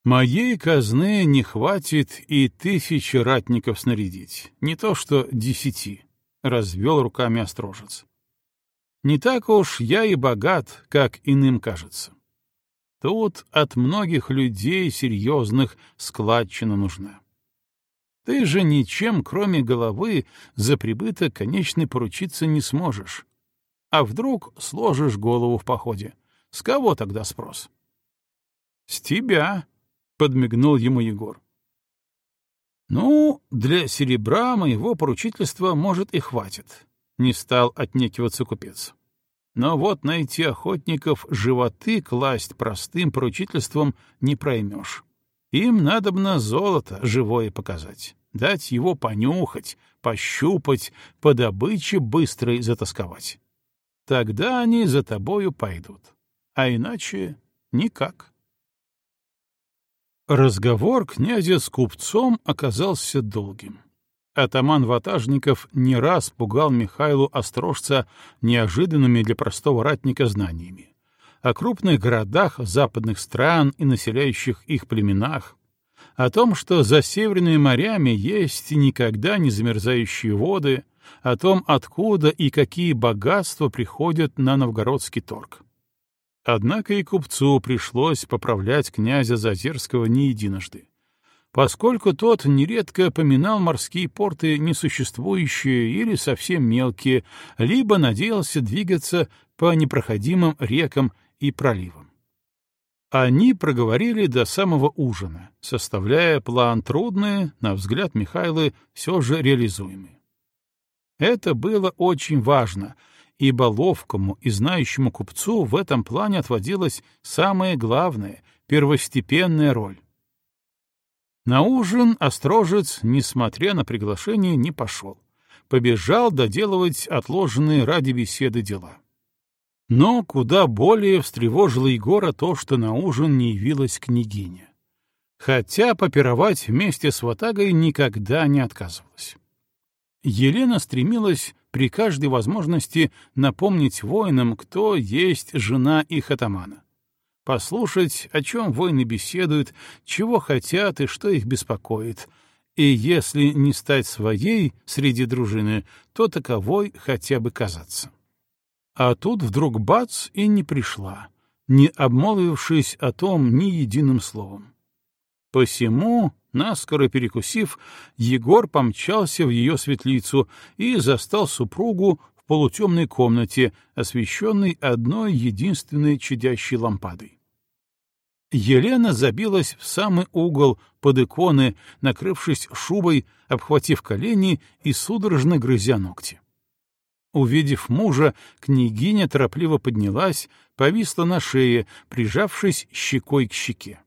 Моей казны не хватит и тысячи ратников снарядить, не то что десяти, — развел руками острожец. Не так уж я и богат, как иным кажется. Тут от многих людей серьезных складчина нужна. Ты же ничем, кроме головы, за прибыток конечный поручиться не сможешь. А вдруг сложишь голову в походе? С кого тогда спрос? — С тебя, — подмигнул ему Егор. — Ну, для серебра моего поручительства, может, и хватит. Не стал отнекиваться купец. Но вот найти охотников животы класть простым поручительством не проймешь. Им надобно золото живое показать, дать его понюхать, пощупать, по добыче быстрой затасковать. Тогда они за тобою пойдут, а иначе никак. Разговор князя с купцом оказался долгим. Атаман Ватажников не раз пугал Михайлу Острожца неожиданными для простого ратника знаниями. О крупных городах западных стран и населяющих их племенах, о том, что за северными морями есть никогда не замерзающие воды, о том, откуда и какие богатства приходят на новгородский торг. Однако и купцу пришлось поправлять князя Зазерского не единожды поскольку тот нередко поминал морские порты несуществующие или совсем мелкие, либо надеялся двигаться по непроходимым рекам и проливам. Они проговорили до самого ужина, составляя план трудный, на взгляд Михайлы, все же реализуемый. Это было очень важно, ибо ловкому и знающему купцу в этом плане отводилась самая главная, первостепенная роль на ужин Острожец, несмотря на приглашение, не пошел. Побежал доделывать отложенные ради беседы дела. Но куда более встревожило Егора то, что на ужин не явилась княгиня. Хотя попировать вместе с Ватагой никогда не отказывалась. Елена стремилась при каждой возможности напомнить воинам, кто есть жена их атамана послушать, о чем воины беседуют, чего хотят и что их беспокоит. И если не стать своей среди дружины, то таковой хотя бы казаться. А тут вдруг бац и не пришла, не обмолвившись о том ни единым словом. Посему, наскоро перекусив, Егор помчался в ее светлицу и застал супругу в полутемной комнате, освещенной одной единственной чадящей лампадой. Елена забилась в самый угол под иконы, накрывшись шубой, обхватив колени и судорожно грызя ногти. Увидев мужа, княгиня торопливо поднялась, повисла на шее, прижавшись щекой к щеке.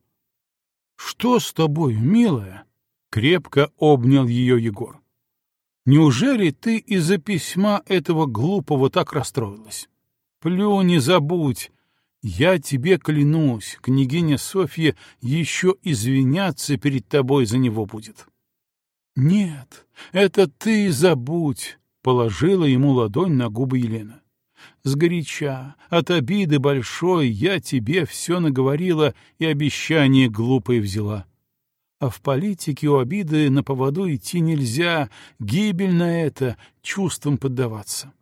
— Что с тобой, милая? — крепко обнял ее Егор. — Неужели ты из-за письма этого глупого так расстроилась? Плюнь и забудь, я тебе клянусь, княгиня Софья еще извиняться перед тобой за него будет. Нет, это ты забудь, положила ему ладонь на губы Елена. Сгоряча, от обиды большой, я тебе все наговорила и обещание глупое взяла. А в политике у обиды на поводу идти нельзя, гибельно это, чувствам поддаваться.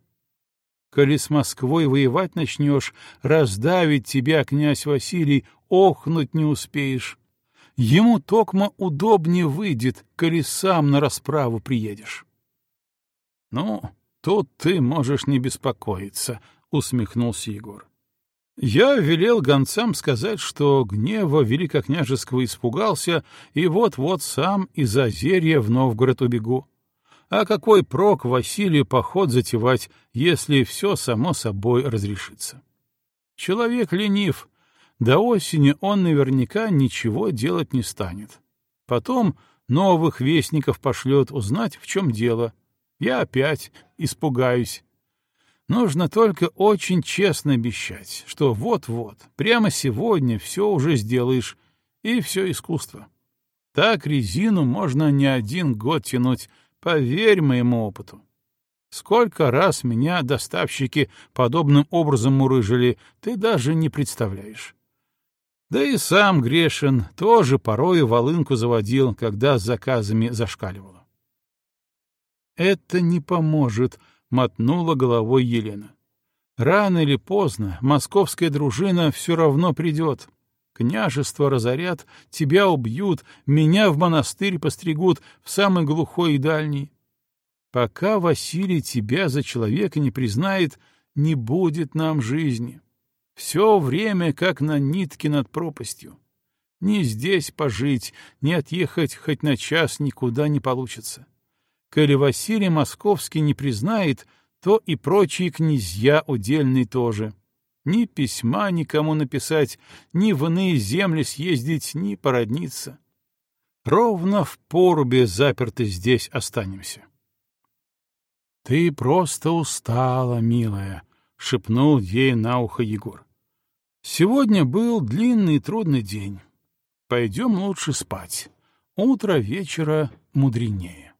Коли с Москвой воевать начнешь, раздавить тебя, князь Василий, охнуть не успеешь. Ему токмо удобнее выйдет, коли сам на расправу приедешь. — Ну, тут ты можешь не беспокоиться, — усмехнулся Егор. Я велел гонцам сказать, что гнева великокняжеского испугался, и вот-вот сам из Озерья в Новгород убегу. А какой прок Василию поход затевать, если все само собой разрешится? Человек ленив. До осени он наверняка ничего делать не станет. Потом новых вестников пошлет узнать, в чем дело. Я опять испугаюсь. Нужно только очень честно обещать, что вот-вот, прямо сегодня все уже сделаешь, и все искусство. Так резину можно не один год тянуть, Поверь моему опыту. Сколько раз меня доставщики подобным образом мурыжили, ты даже не представляешь. Да и сам Грешин тоже порою волынку заводил, когда с заказами зашкаливало. «Это не поможет», — мотнула головой Елена. «Рано или поздно московская дружина все равно придет. Княжество разорят, тебя убьют, меня в монастырь постригут в самый глухой и дальний. Пока Василий тебя за человека не признает, не будет нам жизни. Все время как на нитке над пропастью. Ни здесь пожить, ни отъехать хоть на час никуда не получится. Коли Василий Московский не признает, то и прочие князья удельные тоже — ни письма никому написать, ни в иные земли съездить, ни породниться. Ровно в порубе заперты здесь останемся. — Ты просто устала, милая, — шепнул ей на ухо Егор. — Сегодня был длинный и трудный день. Пойдем лучше спать. Утро вечера мудренее.